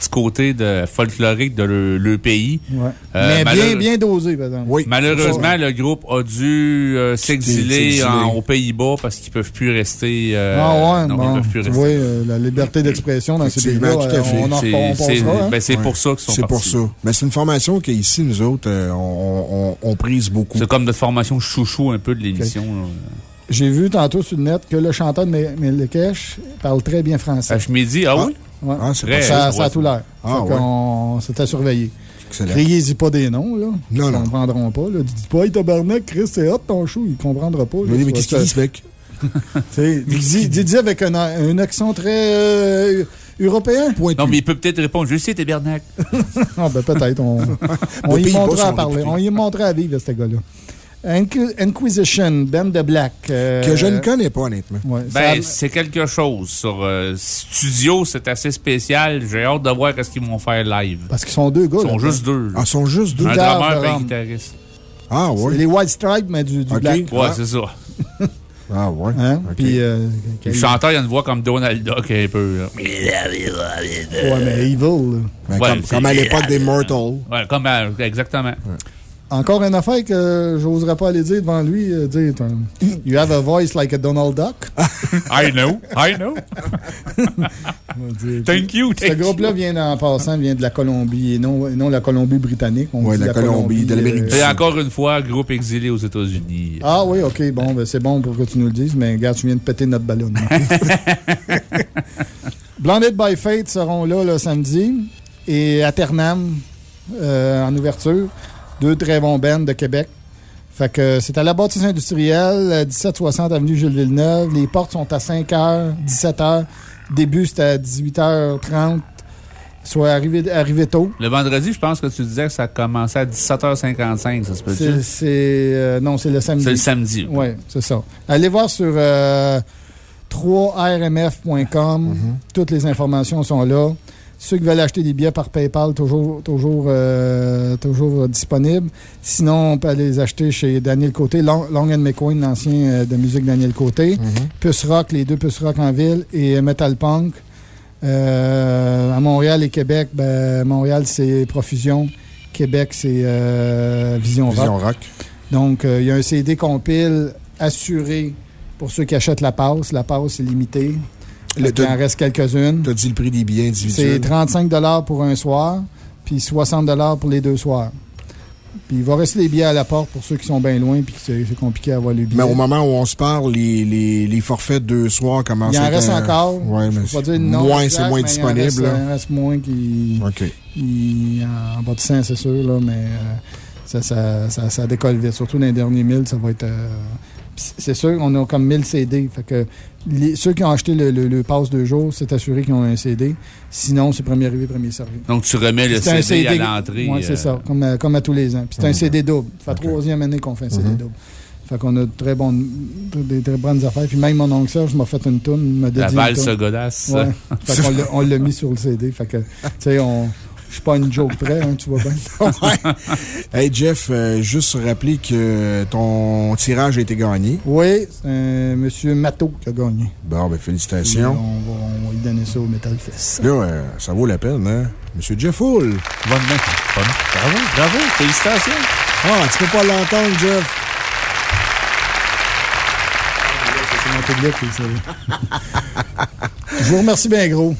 Petit côté de folklorique de le, le pays. ouais. Euh, mais bien, bien dosé, par exemple. Oui. Malheureusement, le groupe a dû euh, s'exiler aux Pays-Bas parce qu'ils peuvent plus rester. euh, ah ouais, non, ils bon. peuvent plus Tu rester. vois, euh, la liberté d'expression dans ces pays-là, tout à fait. on en C'est- hein. ben, pour ça qu'ils sont C'est pour ça. Mais c'est une formation qu'ici, nous autres, euh, on, on- on prise beaucoup. C'est comme notre formation chouchou un peu de l'émission. J'ai vu tantôt sur le net que le chanteur de Me- Melekesh parle très bien français. À Midi, ah oui? Ouais. Ah, c'est Très- pas ça, a tout l'air. Ah, ouais. qu'on- C'est à surveiller. excellent. Criez-y pas des noms, là. Non, Ils non. comprendront pas. Là. Dis pas, hey, tabarnak, Chris, c'est hot ton show. Ils comprendront pas. là. Mais, qu'est-ce qu'il dit, ce mec? Tu sais, Dis dis- dis avec un, un accent très euh, européen. Pointu. Non, mais il peut peut-être répondre Je sais, tabernacle. Ah, ben peut-être. On, on y montrait à parler. On y montrait à vivre, ce gars-là. Inqu- Inquisition, Ben de Black. euh, Que je ne connais pas, honnêtement. ouais, Ben, ça- c'est quelque chose. Sur euh, Studio, c'est assez spécial. J'ai hâte de voir ce qu'ils vont faire live. parce qu'ils sont deux gars. Ils sont là. juste deux. Ah, ils sont juste deux. un drummer et un guitariste. Ah, C'est ouais. les White Stripes, mais du. Black. Ouais, Ah. c'est ça. Ah, ouais. Hein? Puis, euh, Le chanteur, il a une voix comme Donald Duck un peu. là. ouais, mais Evil. là. Ben, Ouais, comme, c'est- comme à l'époque des Mortals. Ouais, comme à- exactement. Encore une affaire que j'oserais pas aller dire devant lui. euh, dire, You have a voice like a Donald Duck. I know, I know. Thank you, Ce thank you. groupe-là vient en passant vient de la Colombie et non, et non la Colombie-Britannique. Ouais, dit la Colombie, de l'Amérique du Et Sud. encore une fois, groupe exilé aux États-Unis. Ah oui, ok, bon, ben, c'est bon pour que tu nous le dises, mais regarde, tu viens de péter notre ballon. Blinded by Fate seront là le samedi et à Ternam euh, en ouverture. Deux très bons bands de Québec. Fait que c'est à la bâtisse industrielle, euh, 1760 avenue Jules Villeneuve. Les portes sont à 5h, 17h. Début, c'était à 18h30. Soit arrivé, arrivé tôt. Le vendredi, je pense que tu disais que ça commençait à 17h55, ça se peut C'est, c'est, euh, non, c'est le samedi. C'est le samedi. Oui, c'est ça. Allez voir sur euh, 3rmf.com. Toutes les informations sont là. Ceux qui veulent acheter des billets par PayPal, toujours, toujours, euh, toujours disponibles. Sinon, on peut aller les acheter chez Daniel Côté, Long, Long and McQueen, l'ancien euh, de musique Daniel Côté. Puce Rock, les deux Puce Rock en ville, et Metal Punk. Euh, à Montréal et Québec, ben, Montréal, c'est Profusion. Québec, c'est euh, Vision, Vision Rock. Rock. Donc, il y a un CD compile assuré pour ceux qui achètent la passe. La passe est limitée. Le- qu'il en reste quelques-unes. Tu as dit le prix des billets individuels. C'est 35 pour un soir, puis 60 pour les deux soirs. Puis il va rester des billets à la porte pour ceux qui sont bien loin puis c'est compliqué à avoir les billets. Mais au moment où on se parle, les, les, les forfaits de deux soirs commencent il en à reste un- encore. Ouais, mais Je peux pas dire non moins, c'est moins mais il en reste- disponible. là. Il en reste moins qui. OK. qui- en bas de 100, c'est sûr, là, mais euh, ça, ça, ça, ça décolle vite. Surtout dans les derniers 1000, ça va être. euh, c'est sûr, on a comme 1000 CD. Fait que les- ceux qui ont acheté le, le, le pass deux jours, c'est assuré qu'ils ont un CD. Sinon, c'est premier arrivé, premier servi. Donc, tu remets le CD, à l'entrée. Oui, c'est euh, ça, comme à, comme à tous les ans. Puis c'est un CD double. Ça fait la troisième année qu'on fait un CD Mhm. double. Fait qu'on a de très bonnes, des très bonnes affaires. Puis même mon oncle Serge m'a fait une toune. une valse godasse. Ouais. fait qu'on l'a- on l'a mis sur le CD. Fait que, tu sais, on. Je suis pas une joke près, hein, tu vois bien. Hey Jeff, euh, juste rappeler que ton tirage a été gagné. Oui, c'est un monsieur Matteau qui a gagné. Bon, ben félicitations. On va, on va lui donner ça au Metal Fest. Là, euh, ça vaut la peine, hein? Monsieur Jeff Hull. Bonne main. Bravo, bravo, félicitations. Ah, tu peux pas l'entendre, Jeff. C'est mon public. qui c'est- Je vous remercie bien gros.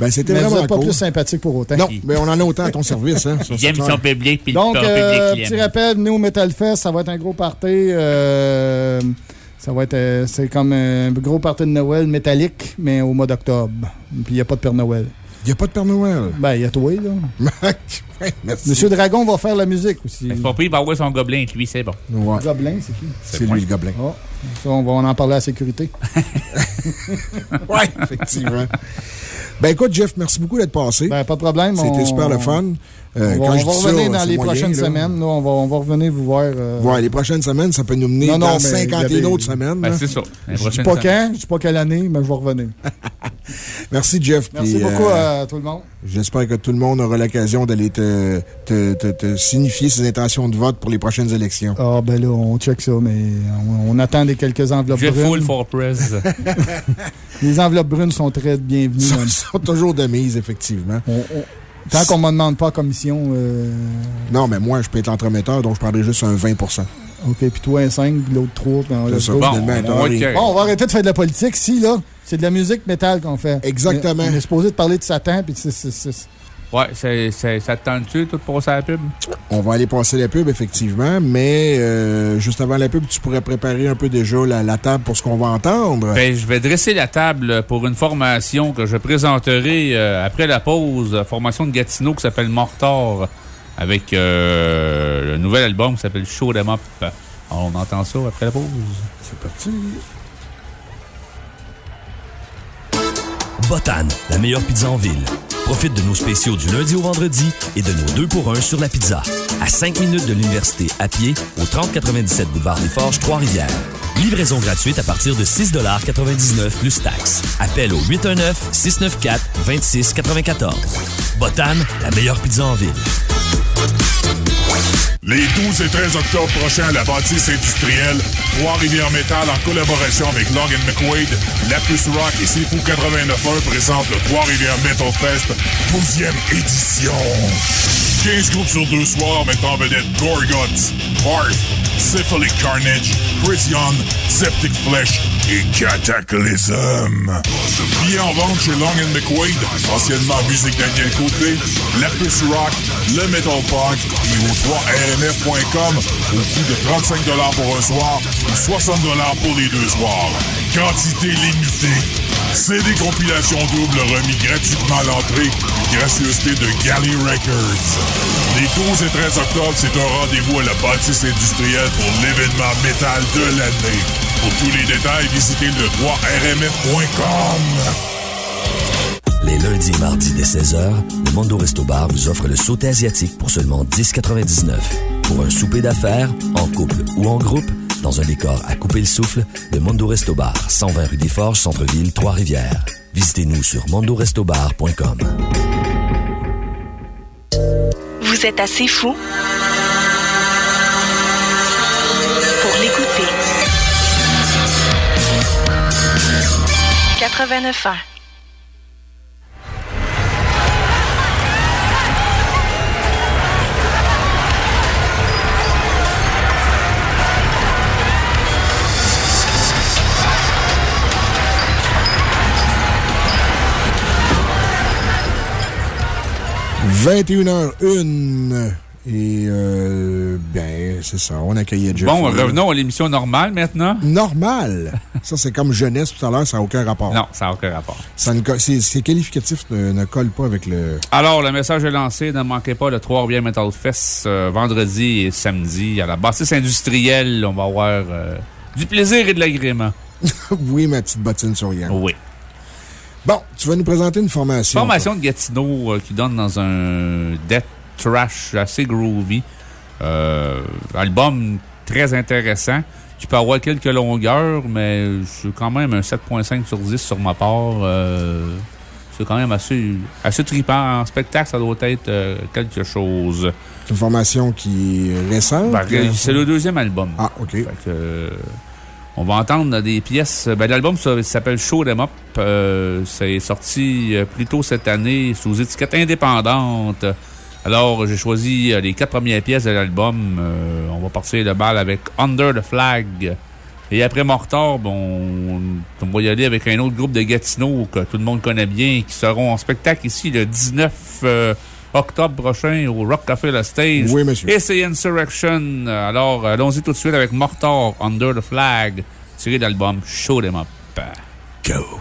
Ben, c'était vous vraiment êtes pas cool. plus sympathique pour autant. Non, mais on en a autant à ton service, hein? Ça, Il c'est aime clair. son public, puis Donc, le euh, public petit rappel, nous, au Metal Fest, ça va être un gros party. euh, ça va être, euh, c'est comme un gros party de Noël métallique, mais au mois d'octobre. Puis il n'y a pas de Père Noël. Il n'y a pas de Père Noël. Ben, il y a toi, là. Merci. Monsieur Dragon va faire la musique aussi. C'est pas pire, il va avoir son gobelin avec lui, c'est bon. Ouais. Gobelin, c'est qui? C'est lui, le gobelin. Oh, ça, on va en parler à la sécurité. Oui, effectivement. Ben écoute, Jeff, merci beaucoup d'être passé. Ben, pas de problème. C'était on- super le fun. Euh, on va, quand on je va ça, revenir dans les moyen, prochaines là. semaines. là, on, va, on va revenir vous voir. euh, Ouais, les prochaines semaines, ça peut nous mener Non, non, dans mais 51 il y avait- autres semaines. Ben, c'est ça. Les Je dis prochaines pas semaines. quand, je dis pas quelle année, mais je vais revenir. Merci, Jeff. Merci beaucoup euh, à tout le monde. J'espère que tout le monde aura l'occasion d'aller te, te, te- te signifier ses intentions de vote pour les prochaines élections. Ah, ben là, on check ça, mais on, on attend des quelques enveloppes Jeff brunes. Full for Press. Les enveloppes brunes sont très bienvenues. Ils même. sont toujours de mise, effectivement. On- on- tant qu'on ne me demande pas commission. euh, Non, mais moi, je peux être l'entremetteur, donc je prendrai juste un 20% OK, puis toi, un 5, puis l'autre 3. Puis on. Bon, on rien. Bon, on va arrêter de faire de la politique. Si, là, c'est de la musique métal qu'on fait. Exactement. On est supposé de parler de Satan, puis c'est- c'est- c'est- Ouais, c'est- ça te tente-tu, tout pour ça à la pub? On va aller passer la pub, effectivement, mais euh, juste avant la pub, tu pourrais préparer un peu déjà la, la table pour ce qu'on va entendre. Ben, je vais dresser la table pour une formation que je présenterai euh, après la pause. Formation de Gatineau qui s'appelle Mortar avec euh, le nouvel album qui s'appelle Show Them Up. On entend ça après la pause. C'est parti. Botan, la meilleure pizza en ville. Profite de nos spéciaux du lundi au vendredi et de nos 2 pour 1 sur la pizza. À 5 minutes de l'université à pied, au 3097 boulevard des Forges, Trois-Rivières. Livraison gratuite à partir de 6,99 plus taxes. Appel au 819-694-2694. Botan, la meilleure pizza en ville. Les 12 et 13 octobre prochains à la bâtisse industrielle, Trois-Rivières Métal en collaboration avec Long McQuaid, Lapus Rock et Sifu 89.1 présentent le Trois-Rivières Metal Fest 12e édition. 15 groupes sur deux soirs mettant en vedette Gorguts, Barth, Syphilic Carnage, Chris Young, Septic Flesh et Cataclysm. Billets en vente chez Long McQuaid, anciennement Musique Daniel Côté, Lapus Rock, le Metal Punk et au 3rmf.com au coût de 35 pour un soir ou 60 pour les deux soirs. Quantité limitée. CD compilation double remis gratuitement à l'entrée. Gracieuseté de Galley Records. Les 12 et 13 octobre, c'est un rendez-vous à la bâtisse industrielle pour l'événement métal de l'année. Pour tous les détails, visitez le 3rmf.com. Les lundis et mardis dès 16h, le Mondo Resto Bar vous offre le sauté asiatique pour seulement 10,99. Pour un souper d'affaires, en couple ou en groupe, dans un décor à couper le souffle, le Mondo Resto Bar, 120 rue des Forges, Centre-Ville, Trois-Rivières. Visitez-nous sur mondorestobar.com. Vous êtes assez fou pour l'écouter. 89 ans. « 21h01. Et, euh, ben, c'est ça. On accueillait Jeff. Bon, revenons à l'émission normale maintenant. Normal. ça, c'est comme jeunesse tout à l'heure, ça n'a aucun rapport. Non, ça n'a aucun rapport. Ça ne Ces qualificatifs ne, ne collent pas avec le. Alors, le message est lancé. Ne manquez pas le Trois-Rivières Metal Fest euh, vendredi et samedi à la bâtisse industrielle. On va avoir euh, du plaisir et de l'agrément. oui, ma petite bottine souriante. Oui. Bon, tu vas nous présenter une formation. Formation de Gatineau euh, qui donne dans un death trash assez groovy. Euh, album très intéressant. Tu peux avoir quelques longueurs, mais c'est quand même un 7.5 sur 10 sur ma part. Euh, c'est quand même assez, assez trippant. En spectacle, ça doit être quelque chose. C'est une formation qui est récente. Ben, c'est le deuxième album. Ah, OK. Fait que, on va entendre des pièces. Ben, L'album s'appelle Show Them Up. Euh, c'est sorti euh, plus tôt cette année sous étiquette indépendante. Alors, j'ai choisi euh, les quatre premières pièces de l'album. Euh, on va partir le bal avec Under the Flag. Et après Mortar, bon, on va y aller avec un autre groupe de Gatineau que tout le monde connaît bien, qui seront en spectacle ici le 19 euh, octobre prochain au Rock Café La Stage. Oui, monsieur. Et c'est Insurrection. Alors, allons-y tout de suite avec Mortar, Under the Flag, tiré de l'album Show Them Up. Go!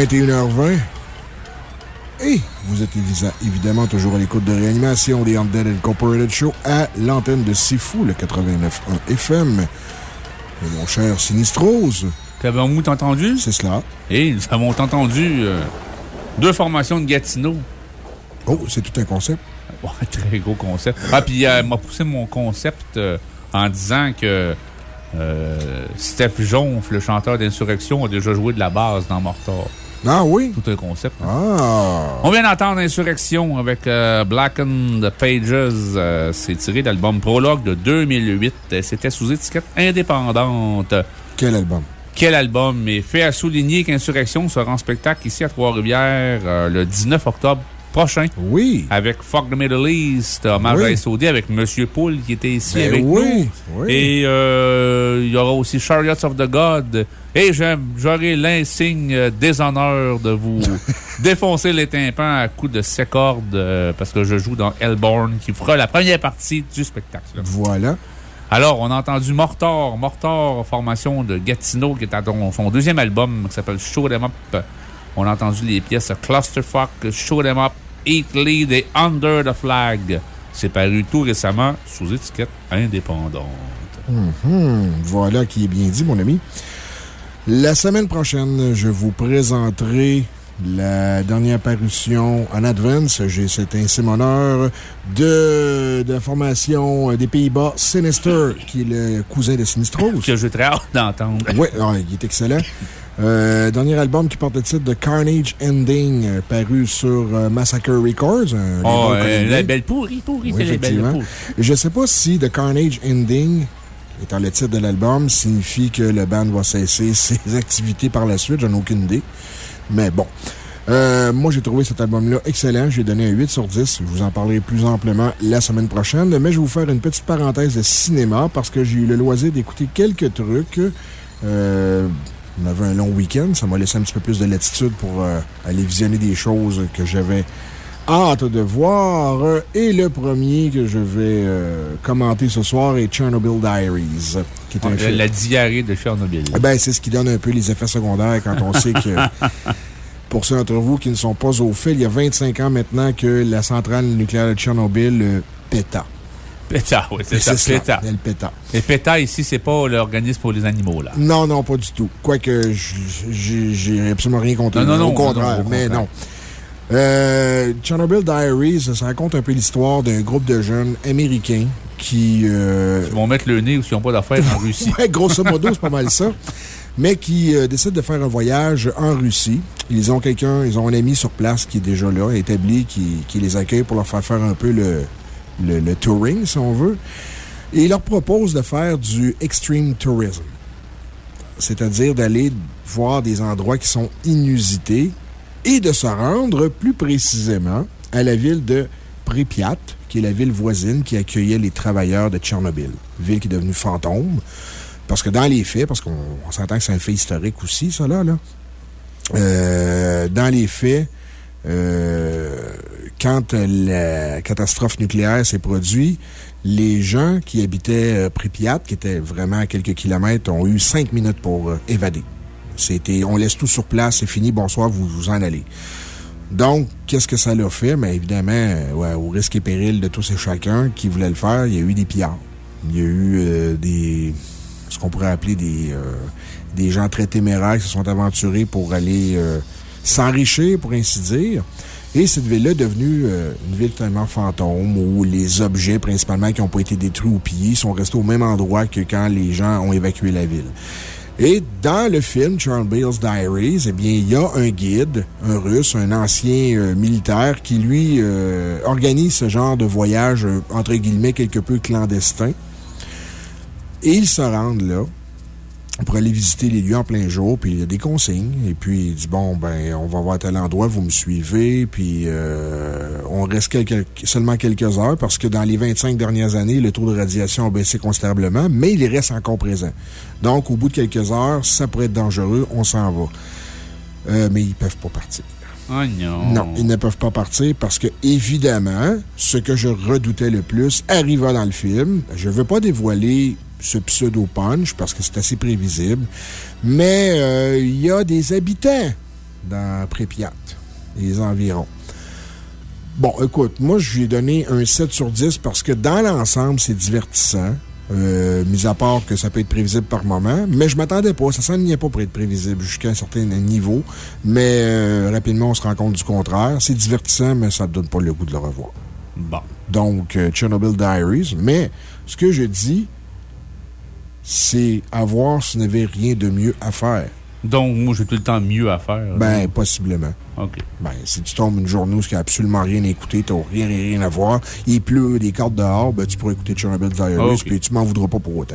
21h20. Et vous êtes évidemment toujours à l'écoute de réanimation des Undead Incorporated Show à l'antenne de Sifu, le 89.1 FM. Et mon cher Sinistrose. Qu'avons-nous entendu? C'est cela. Et nous avons entendu euh, deux formations de Gatineau. Oh, c'est tout un concept. Ouais, très gros concept. Ah, puis euh, m'a poussé mon concept euh, en disant que euh, Steph Jonf, le chanteur d'Insurrection, a déjà joué de la base dans Mortar. Ah oui? Tout un concept. hein. Ah! On vient d'entendre Insurrection avec euh, Blackened Pages. Euh, C'est tiré de l'album Prologue de 2008. Euh, C'était sous étiquette indépendante. Quel album? Quel album? Et fait à souligner qu'Insurrection sera en spectacle ici à Trois-Rivières euh, le 19 octobre prochain. Oui. Avec Fuck the Middle East, hommage Oui. à SOD avec Monsieur Poul qui était ici Ben avec oui, nous. oui. Et euh, il y aura aussi Chariots of the God. Et j'aurai l'insigne déshonneur de vous défoncer les tympans à coups de six cordes euh, parce que je joue dans Hellborn qui fera la première partie du spectacle. Voilà. Alors, on a entendu Mortar. Mortar, formation de Gatineau, qui est à son deuxième album qui s'appelle Show 'em Up. On a entendu les pièces Clusterfuck, Show 'em Up, Eat Lead et Under the Flag. C'est paru tout récemment sous étiquette indépendante. Mhm. Voilà qui est bien dit, mon ami. La semaine prochaine, je vous présenterai la dernière parution en advance. J'ai cet intime honneur de, de la formation des Pays-Bas, Sinister, qui est le cousin de Sinistros. Que j'ai très hâte d'entendre. Oui, ah, il est excellent. Euh, dernier album qui porte le titre de Carnage Ending, euh, paru sur euh, Massacre Records. Oh, canadien. la belle pourrie, pourrie, Oui, c'est la belle effectivement. pourrie. Je ne sais pas si The Carnage Ending, étant le titre de l'album, signifie que le band va cesser ses activités par la suite. J'en ai aucune idée. Mais bon. Euh, moi, j'ai trouvé cet album-là excellent. J'ai donné un 8 sur 10. Je vous en parlerai plus amplement la semaine prochaine. Mais je vais vous faire une petite parenthèse de cinéma parce que j'ai eu le loisir d'écouter quelques trucs. Euh, on avait un long week-end. Ça m'a laissé un petit peu plus de latitude pour euh, aller visionner des choses que j'avais hâte de voir. Et le premier que je vais euh, commenter ce soir est Chernobyl Diaries, qui est un La, film. la diarrhée de Chernobyl. Eh Ben, c'est ce qui donne un peu les effets secondaires quand on sait que, pour ceux d'entre vous qui ne sont pas au fait, il y a 25 ans maintenant que la centrale nucléaire de Tchernobyl euh, péta. PETA, oui, c'est ça, PETA. Elle péta. Et PETA, ici, c'est pas l'organisme pour les animaux, là. Non, non, pas du tout. Quoique, j'ai absolument rien contre Non, non, non, Au contraire, non, au mais contraire. non. Euh, Chernobyl Diaries, ça raconte un peu l'histoire d'un groupe de jeunes américains qui. euh, Ils vont mettre le nez ou s'ils n'ont pas d'affaires en Russie. Ouais, grosso modo, c'est pas mal ça. Mais qui euh, décident de faire un voyage en Russie. Ils ont quelqu'un, ils ont un ami sur place qui est déjà là, établi, qui, qui les accueille pour leur faire faire un peu le, le, le touring, si on veut. Et il leur propose de faire du extreme tourism. C'est-à-dire d'aller voir des endroits qui sont inusités et de se rendre plus précisément à la ville de Pripyat, qui est la ville voisine qui accueillait les travailleurs de Tchernobyl. Ville qui est devenue fantôme. Parce que dans les faits, parce qu'on on s'entend que c'est un fait historique aussi, ça là, là. Euh, dans les faits, euh, quand la catastrophe nucléaire s'est produite, les gens qui habitaient euh, Pripyat, qui étaient vraiment à quelques kilomètres, ont eu cinq minutes pour évader. On laisse tout sur place, c'est fini, bonsoir, vous vous en allez. Donc, qu'est-ce que ça l'a fait? Mais évidemment, au risque et péril de tous et chacun qui voulait le faire, il y a eu des pillards. Il y a eu euh, des. ce qu'on pourrait appeler des. euh, des gens très téméraires qui se sont aventurés pour aller euh, s'enrichir, pour ainsi dire. Et cette ville-là est devenue une ville tellement fantôme où les objets, principalement, qui n'ont pas été détruits ou pillés, sont restés au même endroit que quand les gens ont évacué la ville. Et dans le film Chernobyl's Diaries, eh bien, il y a un guide, un russe, un ancien euh, militaire qui, lui, euh, organise ce genre de voyage, euh, entre guillemets, quelque peu clandestin. Et ils se rendent là pour aller visiter les lieux en plein jour, puis il y a des consignes. Et puis, il dit, bon, ben, on va voir tel endroit, vous me suivez, puis euh, on reste quelques- seulement quelques heures parce que dans les 25 dernières années, le taux de radiation a baissé considérablement, mais il reste encore présent. Donc, au bout de quelques heures, ça pourrait être dangereux, on s'en va. Euh, mais ils peuvent pas partir. Oh non. Non, ils ne peuvent pas partir parce que, évidemment, ce que je redoutais le plus arriva dans le film. Je ne veux pas dévoiler ce pseudo-punch parce que c'est assez prévisible, mais euh, il y a des habitants dans Prépyat, les environs. Bon, écoute, moi, je lui ai donné un 7 sur 10 parce que dans l'ensemble, c'est divertissant. Euh, mis à part que ça peut être prévisible par moment. Mais je m'attendais pas. Ça s'en pas pour être prévisible jusqu'à un certain niveau. Mais euh, rapidement, on se rend compte du contraire. C'est divertissant, mais ça ne donne pas le goût de le revoir. Bon. Donc, euh, Chernobyl Diaries. Mais ce que je dis, c'est à voir si vous n'avez rien de mieux à faire. Donc, moi, j'ai tout le temps mieux à faire. Ben, possiblement. OK. Ben, si tu tombes une journée où tu n'as absolument rien à écouter, tu n'as rien, rien, rien à voir, il pleut des cartes dehors, ben, tu pourrais écouter Chernobyl Diaries, OK. puis tu m'en voudras pas pour autant.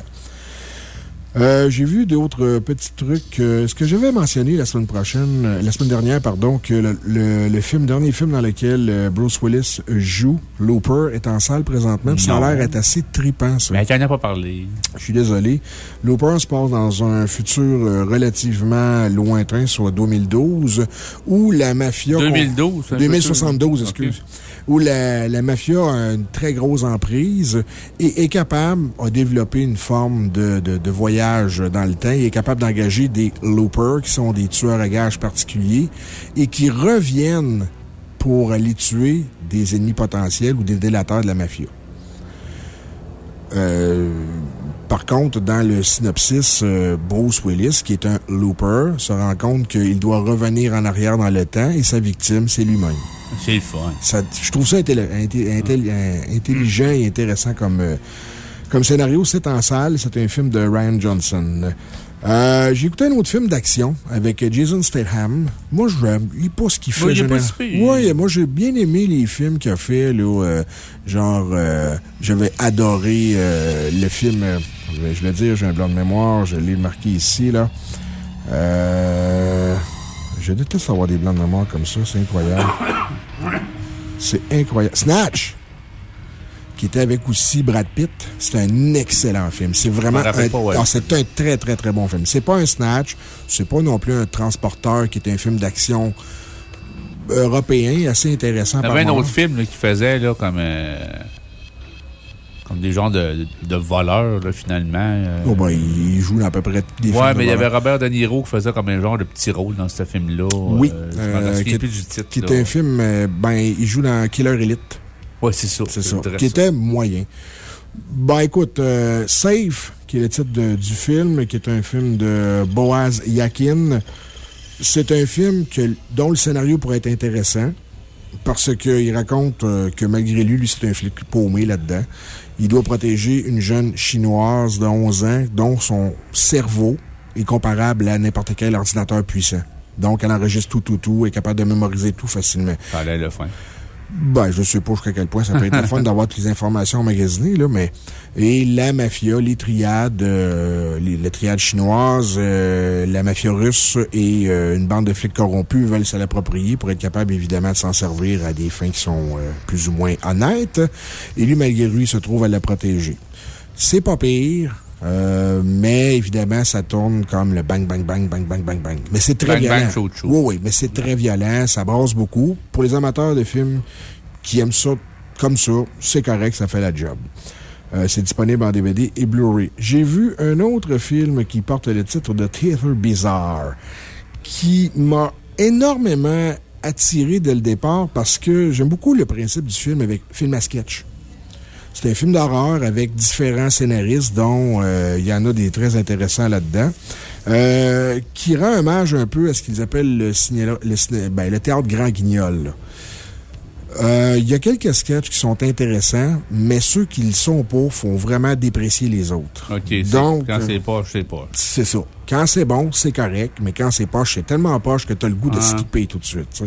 Euh, J'ai vu d'autres euh, petits trucs. Euh, ce que j'avais mentionné la semaine prochaine, euh, la semaine dernière, pardon, que le, le, le film, dernier film dans lequel Bruce Willis joue, Looper, est en salle présentement. Ça a l'air d'être assez trippant, ça. Mais tu n'en as pas parlé. Je suis désolé. Looper se passe dans un futur relativement lointain, soit 2012, où la mafia. 2012, un peu 2072, sûr. excuse. Où la, la mafia a une très grosse emprise et est capable, a développé une forme de, voyage dans le temps et est capable d'engager des loopers, qui sont des tueurs à gages particuliers, et qui reviennent pour aller tuer des ennemis potentiels ou des délateurs de la mafia. Euh, par contre, dans le synopsis, euh, Bruce Willis, qui est un looper, se rend compte qu'il doit revenir en arrière dans le temps et sa victime, c'est lui-même. C'est le fun. Ça, je trouve ça intelli- euh, intelligent et intéressant comme, euh, comme scénario. C'est en salle. C'est un film de Ryan Johnson. Euh, J'ai écouté un autre film d'action avec Jason Statham. Moi, je n'aime pas ce qu'il fait. Il général- pire. Ouais, moi, j'ai bien aimé les films qu'il a fait. Là, euh, genre, euh, j'avais adoré le film. je vais- dire, j'ai un blanc de mémoire. Je l'ai marqué ici. là. Euh, je déteste avoir des blancs de mémoire comme ça. C'est incroyable. C'est incroyable. Snatch! Qui était avec aussi Brad Pitt. C'est un excellent film. C'est vraiment un, pas, ouais. ah, c'est un très, très, très bon film. C'est pas un Snatch. C'est pas non plus un Transporteur qui est un film d'action européen assez intéressant. Il y avait un autre film là, qui faisait là, comme, euh, comme des genres de, de voleurs, là, finalement. euh. Oh, ben, il joue dans à peu près tous les films. Ouais, mais il y avait. Robert De Niro qui faisait comme un genre de petit rôle dans ce film-là. Oui. Euh, je euh, qui, plus du titre. qui là. est un film, euh, ben, il joue dans Killer Elite. Ouais, c'est ça. C'est ça. Qui était moyen. Ben, écoute, euh, Safe, qui est le titre de- du film, qui est un film de Boaz Yakin, c'est un film que, dont le scénario pourrait être intéressant. Parce qu'il raconte euh, que malgré lui, lui, c'est un flic paumé là-dedans. Il doit protéger une jeune chinoise de 11 ans dont son cerveau est comparable à n'importe quel ordinateur puissant. Donc, elle enregistre tout, tout, tout, est capable de mémoriser tout facilement. Ça fin. Ben, je sais pas jusqu'à quel point ça peut être fun d'avoir toutes les informations emmagasinées, là, mais. Et la mafia, les triades, euh, les, les triades chinoises, euh, la mafia russe et euh, une bande de flics corrompus veulent se l'approprier pour être capable, évidemment, de s'en servir à des fins qui sont euh, plus ou moins honnêtes. Et lui, malgré lui, se trouve à la protéger. C'est pas pire. Euh, mais évidemment, ça tourne comme le bang, bang, bang, bang, bang, bang, bang. Mais c'est très Bang, violent. bang. Oui, oui, mais c'est très violent, ça brasse beaucoup. Pour les amateurs de films qui aiment ça comme ça, c'est correct, ça fait la job. Euh, c'est disponible en DVD et Blu-ray. J'ai vu un autre film qui porte le titre de Theater Bizarre, qui m'a énormément attiré dès le départ parce que j'aime beaucoup le principe du film avec film à sketch. C'est un film d'horreur avec différents scénaristes, dont euh, il y en a des très intéressants là-dedans, euh, qui rend hommage un peu à ce qu'ils appellent le, le, ciné- ben, le théâtre grand guignol. Euh, Il y a quelques sketchs qui sont intéressants, mais ceux qui ne le sont pas font vraiment déprécier les autres. OK. c'est- Donc, quand euh, c'est pas, je sais pas. C'est ça. Quand c'est bon, c'est correct, mais quand c'est poche, c'est tellement poche que tu as le goût de Ah. skipper tout de suite.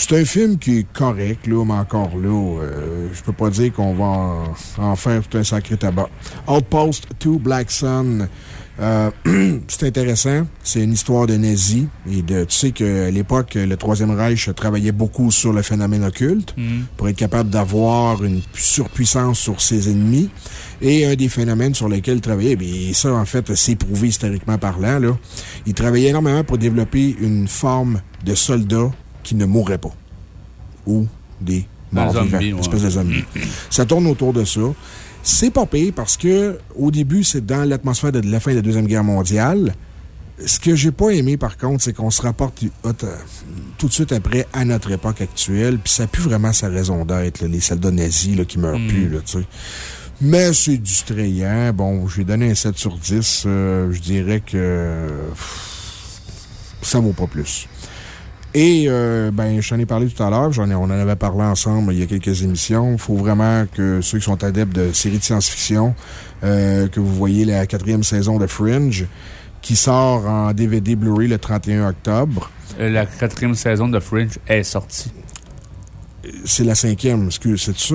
C'est un film qui est correct, là, mais encore là, euh, je peux pas dire qu'on va en, en faire tout un sacré tabac. Outpost 2 Black Sun. euh, c'est intéressant. C'est une histoire de nazis. Et de, tu sais qu'à l'époque, le Troisième Reich travaillait beaucoup sur le phénomène occulte Mhm. pour être capable d'avoir une surpuissance sur ses ennemis. Et un des phénomènes sur lesquels il travaillait, bien, ça, en fait, c'est prouvé historiquement parlant, là. Il travaillait énormément pour développer une forme de soldat qui ne mourrait pas. Ou des morts vivants, ouais. une espèce de zombie. ça tourne autour de ça. C'est pas pire parce que, au début, c'est dans l'atmosphère de la fin de la Deuxième Guerre mondiale. Ce que j'ai pas aimé, par contre, c'est qu'on se rapporte euh, tout de suite après à notre époque actuelle, puis ça pue vraiment sa raison d'être, les soldats nazis là, qui meurent Mm. plus, là, tu sais. Mais c'est distrayant. Bon, j'ai donné un 7 sur 10. euh, je dirais que pff, ça vaut pas plus. Et, euh, ben, je t'en ai parlé tout à l'heure. On en avait parlé ensemble il y a quelques émissions. Il faut vraiment que ceux qui sont adeptes de séries de science-fiction, euh, que vous voyez la quatrième saison de Fringe, qui sort en DVD Blu-ray le 31 octobre. Euh, La quatrième saison de Fringe est sortie. C'est la cinquième, excuse, c'est ça?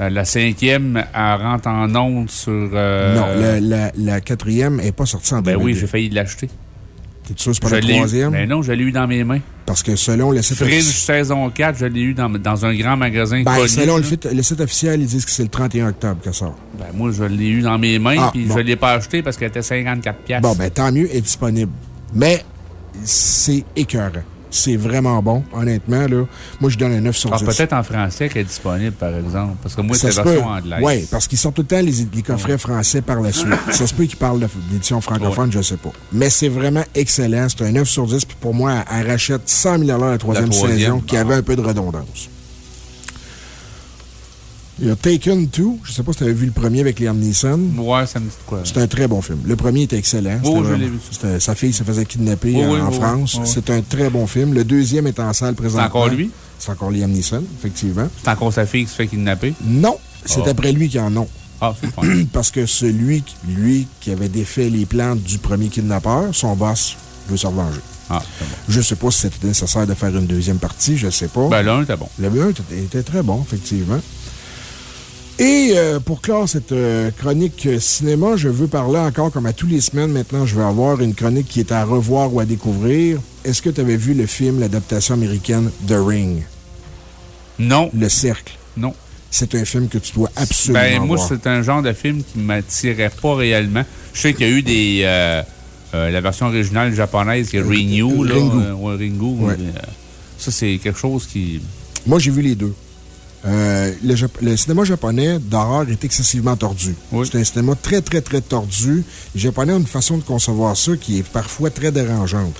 Euh, La cinquième, elle rentre en onde sur. euh, Non, la, la- la quatrième n'est pas sortie en Ben DVD. oui, j'ai failli l'acheter. T'es sûr que c'est pas Je la troisième? Ben non, je l'ai eu dans mes mains. Parce que selon le site Fringe officiel. saison 4, je l'ai eu dans, dans un grand magasin Ben, connu, selon le, fit- le site officiel, ils disent que c'est le 31 octobre que ça sort. Ben, moi, je l'ai eu dans mes mains, Ah, puis bon. je l'ai pas acheté parce qu'elle était 54 piastres. Bon, ben, tant mieux, elle est disponible. Mais, c'est écœurant. C'est vraiment bon, honnêtement, là. Moi, je donne un 9 sur Ah, 10. peut-être en français qu'elle est disponible, par exemple. Parce que moi, c'est la version anglaise. Oui, parce qu'ils sortent tout le temps les, les coffrets français par la suite. ça se peut qu'ils parlent de l'édition francophone, je sais pas. Mais c'est vraiment excellent. C'est un 9 sur 10. Puis pour moi, elle rachète 100 000 la troisième, La troisième, saison qui bon. avait un peu de redondance. Il y a Taken 2. Je sais pas si tu avais vu le premier avec Liam Neeson. Ouais, ça me dit quoi. C'est un très bon film. Le premier était excellent. C'était je l'ai vu. Sa fille se faisait kidnapper en, oui, en oui, France. oui. C'est un très bon film. Le deuxième est en salle présentement. encore lui? C'est encore Liam Neeson, effectivement. C'est encore sa fille qui se fait kidnapper? Non, c'est Ah. après lui qui en ont. Ah, c'est. Parce que celui, qui- lui, qui avait défait les plans du premier kidnappeur, son boss veut se revenger. Ah, c'est bon. Je sais pas si c'était nécessaire de faire une deuxième partie, je sais pas. Ben, l'un était bon. Le 1 était, était très bon, effectivement. Et euh, pour clore cette euh, chronique euh, cinéma, je veux parler encore, comme à tous les semaines maintenant, je vais avoir une chronique qui est à revoir ou à découvrir. Est-ce que tu avais vu le film, l'adaptation américaine The Ring? Non. Le Cercle. Non. C'est un film que tu dois absolument Ben, moi, voir. c'est un genre de film qui m'attirait pas réellement. Je sais qu'il y a eu des. euh, la version originale japonaise qui est Ringu, là. Ringu. ouais, Ringu. Ouais. mais, ça, c'est quelque chose qui. Moi, j'ai vu les deux. Euh, le, cinéma japonais d'horreur est excessivement tordu. C'est un cinéma très, très, très tordu. Les Japonais ont une façon de concevoir ça qui est parfois très dérangeante.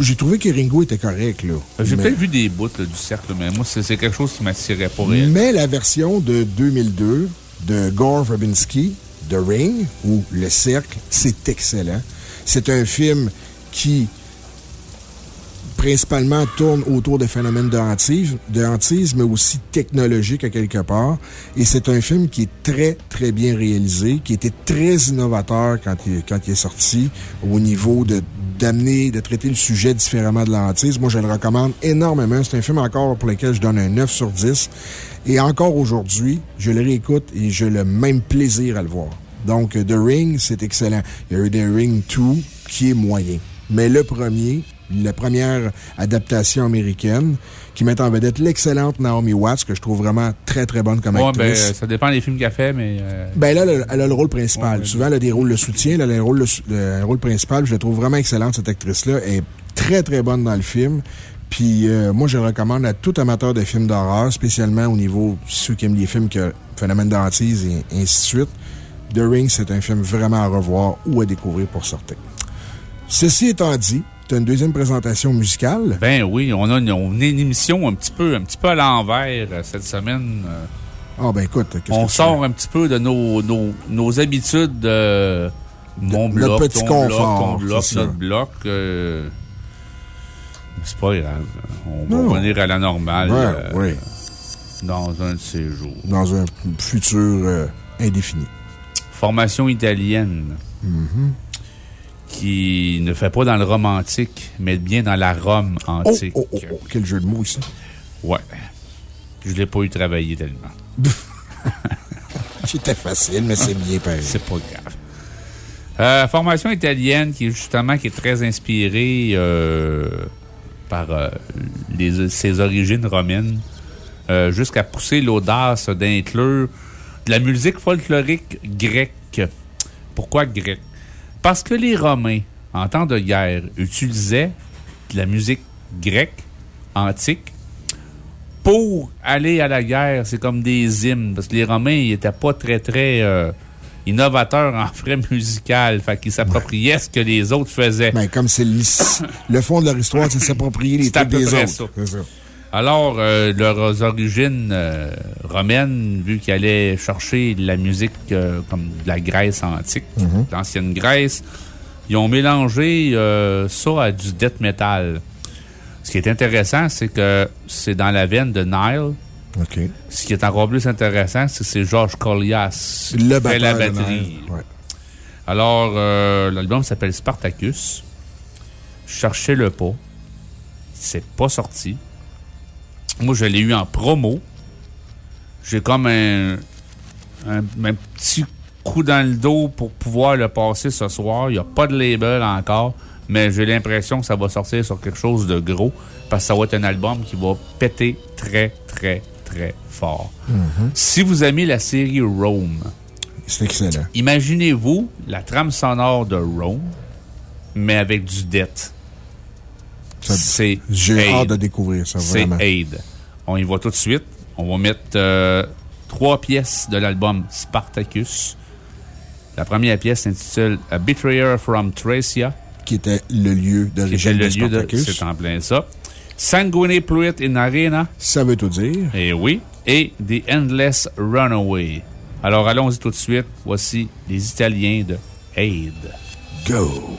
J'ai trouvé que Ringo était correct, là. J'ai Mais- peut-être vu des bouts là, du cercle, mais moi, c'est quelque chose qui m'attirait pas réellement. Mais la version de 2002 de Gore Verbinski, The Ring, ou Le Cercle, c'est excellent. C'est un film qui principalement tourne autour des phénomènes de hantise, de hantise, mais aussi technologique à quelque part. Et c'est un film qui est très, très bien réalisé, qui était très innovateur quand il, quand il est sorti au niveau de d'amener, de traiter le sujet différemment de la hantise. Moi, je le recommande énormément. C'est un film encore pour lequel je donne un 9 sur 10. Et encore aujourd'hui, je le réécoute et j'ai le même plaisir à le voir. Donc, The Ring, c'est excellent. Il y a eu The Ring 2 qui est moyen. Mais le premier, la première adaptation américaine, qui met en vedette l'excellente Naomi Watts, que je trouve vraiment très, très bonne comme Ouais, ben, actrice. ça dépend des films qu'elle fait, mais. euh, Ben là, elle a, elle a le rôle principal. Souvent, elle a des rôles de soutien. Elle a le rôle, le rôle principal. Je la trouve vraiment excellente, cette actrice-là. Elle est très, très bonne dans le film. Puis, euh, moi, je recommande à tout amateur de films d'horreur, spécialement au niveau ceux qui aiment les films que phénomène d'antise et ainsi de suite. The Ring, c'est un film vraiment à revoir ou à découvrir pour certains. Ceci étant dit, tu as une deuxième présentation musicale? Ben oui, on a une, on a une émission un petit peu, un petit peu à l'envers euh, cette semaine. euh. Ah, ben écoute, qu'est-ce On que sort un petit peu de nos, nos, nos habitudes de mon notre bloc, petit ton bloc, confort, ton bloc, notre bloc. euh, C'est pas grave. On va Non. revenir à la normale Ouais, euh, ouais. dans un de ces jours. Dans un futur euh, indéfini. Formation italienne Mhm. Qui ne fait pas dans le romantique, mais bien dans la Rome Oh, antique. oh, oh, oh, quel jeu de mots ici. Ouais. Je l'ai pas eu travaillé tellement. C'était facile, mais c'est bien pareil. C'est pas grave. Euh, formation italienne qui, justement, qui est très inspirée euh, par euh, les- ses origines romaines, jusqu'à pousser l'audace d'inclure de la musique folklorique grecque. Pourquoi grecque? Parce que les Romains, en temps de guerre, utilisaient de la musique grecque, antique, pour aller à la guerre. C'est comme des hymnes. Parce que les Romains, ils étaient pas très, très. euh, innovateur en frais musical. Fait qu'il s'appropriait ce que les autres faisaient. Ben, comme c'est le, le fond de leur histoire, c'est de s'approprier les trucs des autres. ça. Alors, euh, leurs origines euh, romaines, vu qu'ils allaient chercher de la musique euh, comme de la Grèce antique, Mhm. l'ancienne Grèce, ils ont mélangé ça à du death metal. Ce qui est intéressant, c'est que c'est dans la veine de Nile. OK. Ce qui est encore plus intéressant, c'est que c'est Georges Collias qui fait la batterie. Ouais. Alors, euh, l'album s'appelle Spartacus. Je cherchais le pas. C'est pas sorti. Moi, je l'ai eu en promo. J'ai comme un, un, un petit coup dans le dos pour pouvoir le passer ce soir. Il n'y a pas de label encore, mais j'ai l'impression que ça va sortir sur quelque chose de gros parce que ça va être un album qui va péter très, très, très fort. Mhm. Si vous aimez la série Rome, C'est excellent. Imaginez-vous la trame sonore de Rome, mais avec du death. C'est J'ai hâte de découvrir ça, C'est vraiment. Aid. On y va tout de suite. On va mettre euh, trois pièces de l'album Spartacus. La première pièce s'intitule A Betrayer from Thracia. Qui était le lieu d'origine de. Spartacus. C'est en plein ça. Sanguine Pluit in Arena. Ça veut tout dire. Et oui. Et The Endless Runaway. Alors allons-y tout de suite. Voici les Italiens de Aid. Go!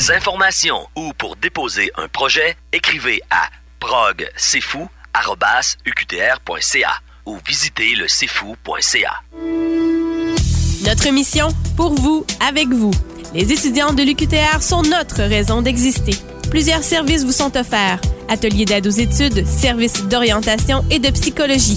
Des informations ou pour déposer un projet, écrivez à progcfou.uqtr.ca ou visitez le cfou.ca. Notre mission, pour vous, avec vous. Les étudiants de l'UQTR sont notre raison d'exister. Plusieurs services vous sont offerts. Ateliers d'aide aux études, services d'orientation et de psychologie.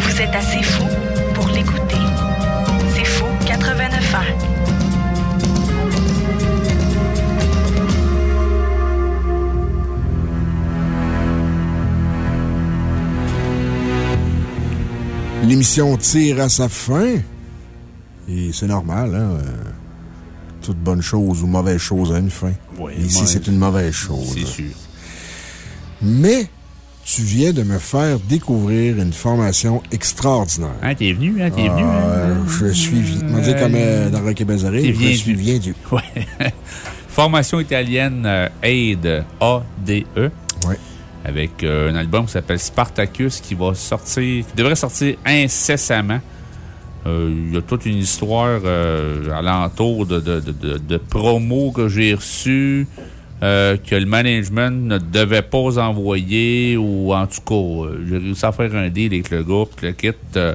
Vous êtes assez fou pour l'écouter. C'est fou 89 ans. L'émission tire à sa fin. Et c'est normal, hein? Toute bonne chose ou mauvaise chose a une fin. Et Ici, c'est une mauvaise chose. C'est sûr. Mais tu viens de me faire découvrir une formation extraordinaire. Hein, t'es venu, hein, t'es venu. Ah, hein? Je suis, on dit comme euh, dans Rocky Bazaré, je bien suis bien du. Ouais. Formation italienne euh, AIDE, A-D-E. Avec euh, un album qui s'appelle Spartacus qui va sortir, qui devrait sortir incessamment. Euh, Il y a toute une histoire euh, alentour de, de, de, de- de promos que j'ai reçus. Euh, que le management ne devait pas envoyer, ou en tout cas, euh, j'ai réussi à faire un deal avec le groupe, le kit, euh,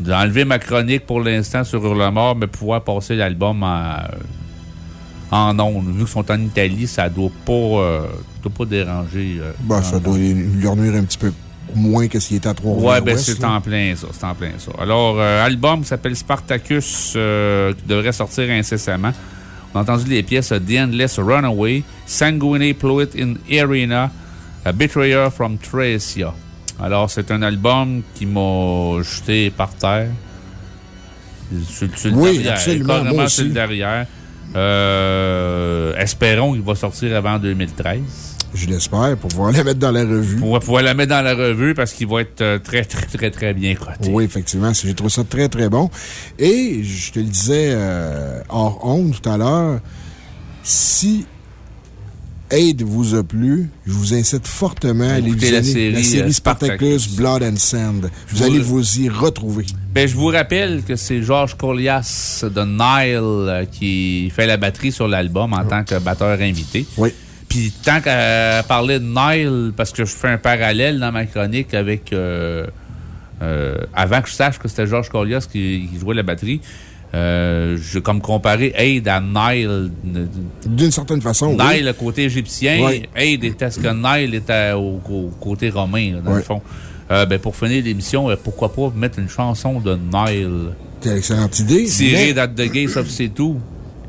d'enlever ma chronique pour l'instant sur Hurlemort, mais pouvoir passer l'album en, en ondes. Vu qu'ils sont en Italie, ça doit pas, euh, doit pas déranger. Bah, ça doit leur nuire un petit peu moins que s'il était à Trois-Rivières. Ouais, ben c'est en plein ça. C'est en plein ça. Alors, euh, album qui s'appelle Spartacus, qui devrait sortir incessamment. On a entendu les pièces The Endless Runaway, Sanguinary Fluid in Arena, A Betrayer from Thracia. Alors, c'est un album qui m'a jeté par terre. Sur, sur le Oui, derrière, absolument, sur le derrière. Euh, espérons qu'il va sortir avant 2013. Je l'espère, pour pouvoir la mettre dans la revue. Pour pouvoir la mettre dans la revue parce qu'il va être euh, très, très, très, très bien coté. Oui, effectivement. J'ai trouvé ça très, très bon. Et je te le disais euh, hors honte tout à l'heure, si Aid vous a plu, je vous incite fortement à aller Écoutez la visionner série, euh, Spartacus, Blood and Sand. Vous allez vous- y retrouver. Ben, je vous rappelle que c'est Georges Colias de Nile qui fait la batterie sur l'album en tant que batteur invité. Oui. Puis tant qu'à parler de Nile, parce que je fais un parallèle dans ma chronique avec. euh, euh, avant que je sache que c'était Georges Colias qui, qui jouait la batterie, euh, j'ai comme comparé Aid à Nile. D'une certaine façon, Nile, oui. le côté égyptien, Oui. Aid était ce que Nile était au, au côté romain, là, dans le fond? Euh, ben, pour finir l'émission, pourquoi pas mettre une chanson de Nile? C'est une excellente idée. tirée mais d'At the Gates of C'est tout.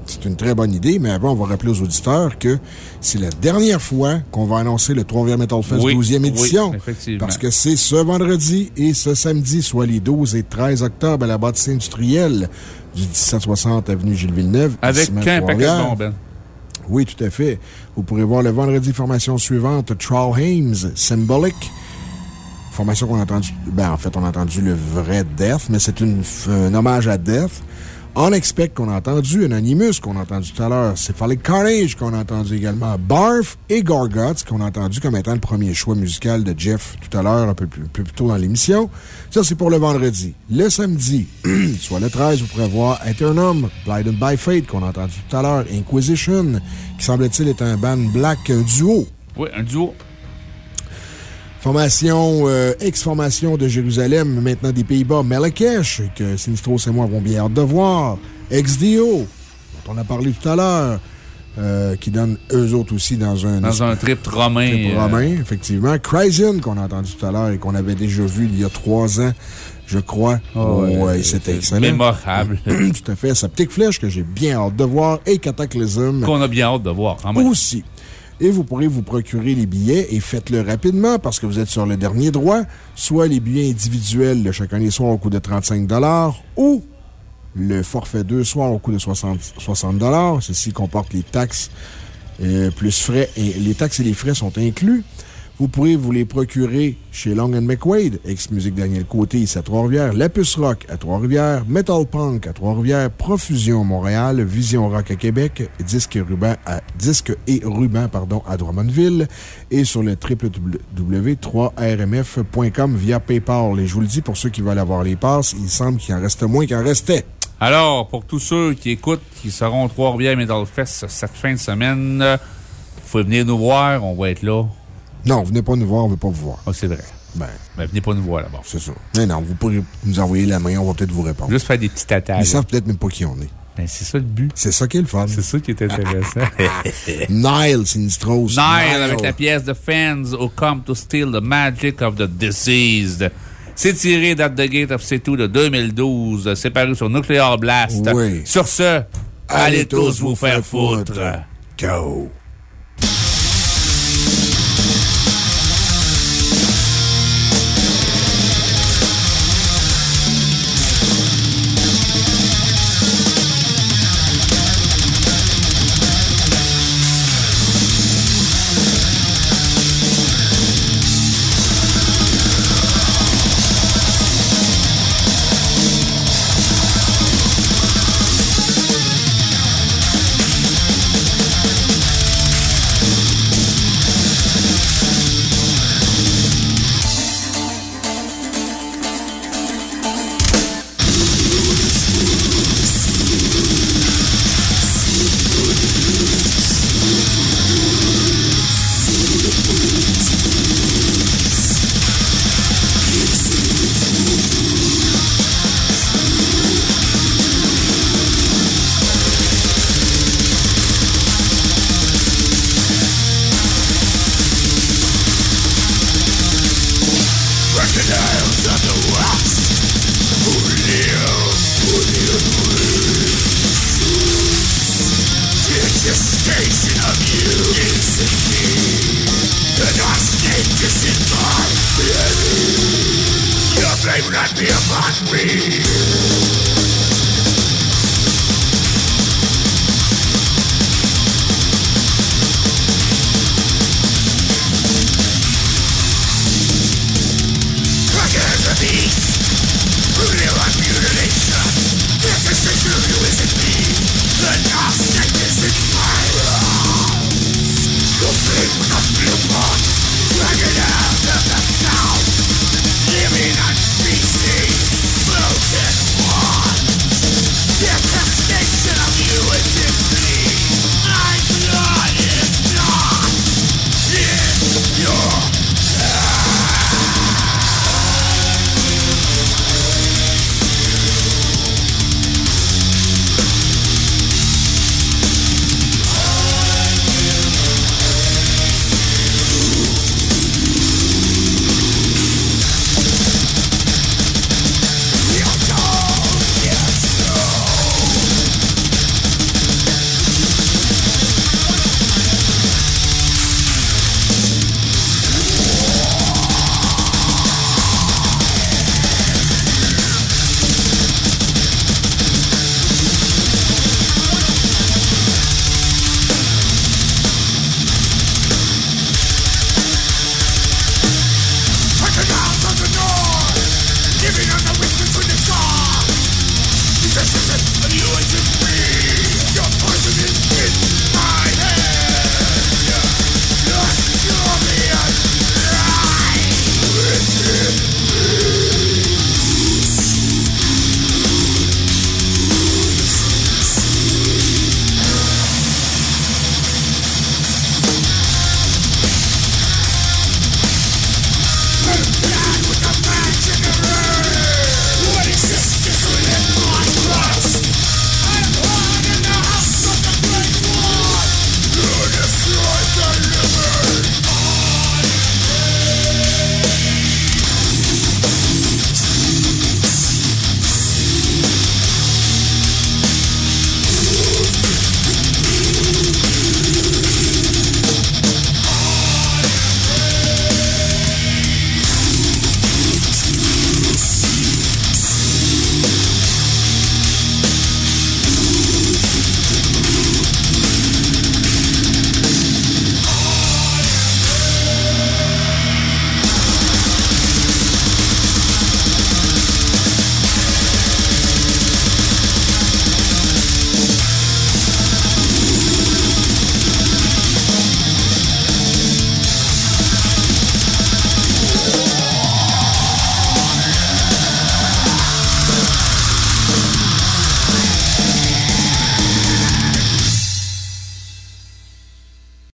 C'est une très bonne idée, mais avant, on va rappeler aux auditeurs que c'est la dernière fois qu'on va annoncer le Trois-Rivières Metal Fest Oui, 12e oui, édition. effectivement. Parce que c'est ce vendredi et ce samedi, soit les 12 et 13 octobre, à la bâtisse industrielle du 1760 avenue Gilles Villeneuve. Avec qu'un paquet de bons, Ben. Oui, tout à fait. Vous pourrez voir le vendredi formation suivante, Troll Hames, Symbolic. Formation qu'on a entendu. Ben, en fait, on a entendu le vrai Death, mais c'est un hommage à Death. On Expect qu'on a entendu, Anonymous qu'on a entendu tout à l'heure, Cephalic Carnage qu'on a entendu également, Barf et Gorgots qu'on a entendu comme étant le premier choix musical de Jeff tout à l'heure, un peu plus, plus tôt dans l'émission. Ça, c'est pour le vendredi. Le samedi, soit le 13, vous pourrez voir Eternum, Blinded by Fate qu'on a entendu tout à l'heure, Inquisition, qui semble-t-il être un band black, un duo. Oui, un duo. Formation, euh, ex-formation de Jérusalem, maintenant des Pays-Bas, Malakesh, que Sinistros et moi avons bien hâte de voir. Ex-Dio, dont on a parlé tout à l'heure, euh, qui donne eux autres aussi dans un. Dans un trip romain. Trip romain, effectivement. Cryzin, qu'on a entendu tout à l'heure et qu'on avait déjà vu il y a trois ans, je crois. Oh, ouais, c'était excellent. Mémorable. tout à fait. Sa petite flèche que j'ai bien hâte de voir et Cataclysm. Qu'on a bien hâte de voir, quand même. Aussi et vous pourrez vous procurer les billets et faites-le rapidement parce que vous êtes sur le dernier droit, soit les billets individuels de chacun des soirs au coût de 35 ou le forfait deux soirs au coût de 60, 60 Ceci comporte les taxes euh, plus frais et les taxes et les frais sont inclus. Vous pourrez vous les procurer chez Long McWade, ex-musique Daniel Côté à Trois-Rivières, La Puce Rock à Trois-Rivières, Metal Punk à Trois-Rivières, Profusion Montréal, Vision Rock à Québec, Disque, à, Disque et Ruban pardon, à Drummondville et sur le www.3rmf.com via PayPal. Et je vous le dis, pour ceux qui veulent avoir les passes, il semble qu'il en reste moins qu'il en restait. Alors, pour tous ceux qui écoutent, qui seront Trois-Rivières Metal Fest cette fin de semaine, vous pouvez venir nous voir, on va être là. Non, venez pas nous voir, on veut pas vous voir. Ah, c'est vrai. Ben. Ben, venez pas nous voir là-bas. C'est ça. Mais non, vous pourrez nous envoyer la main, on va peut-être vous répondre. Juste faire des petits tatages. Ils savent peut-être même pas qui on est. Ben, c'est ça le but. C'est ça qui est le fun. C'est ça qui est intéressant. Nile, Sinistros. Nile, Nile, avec la pièce de Fans Who Come to Steal the Magic of the Deceased. C'est tiré d'At the Gate of C2 de 2012. C'est paru sur Nuclear Blast. Oui. Sur ce, allez, allez tous vous faire foutre. Go.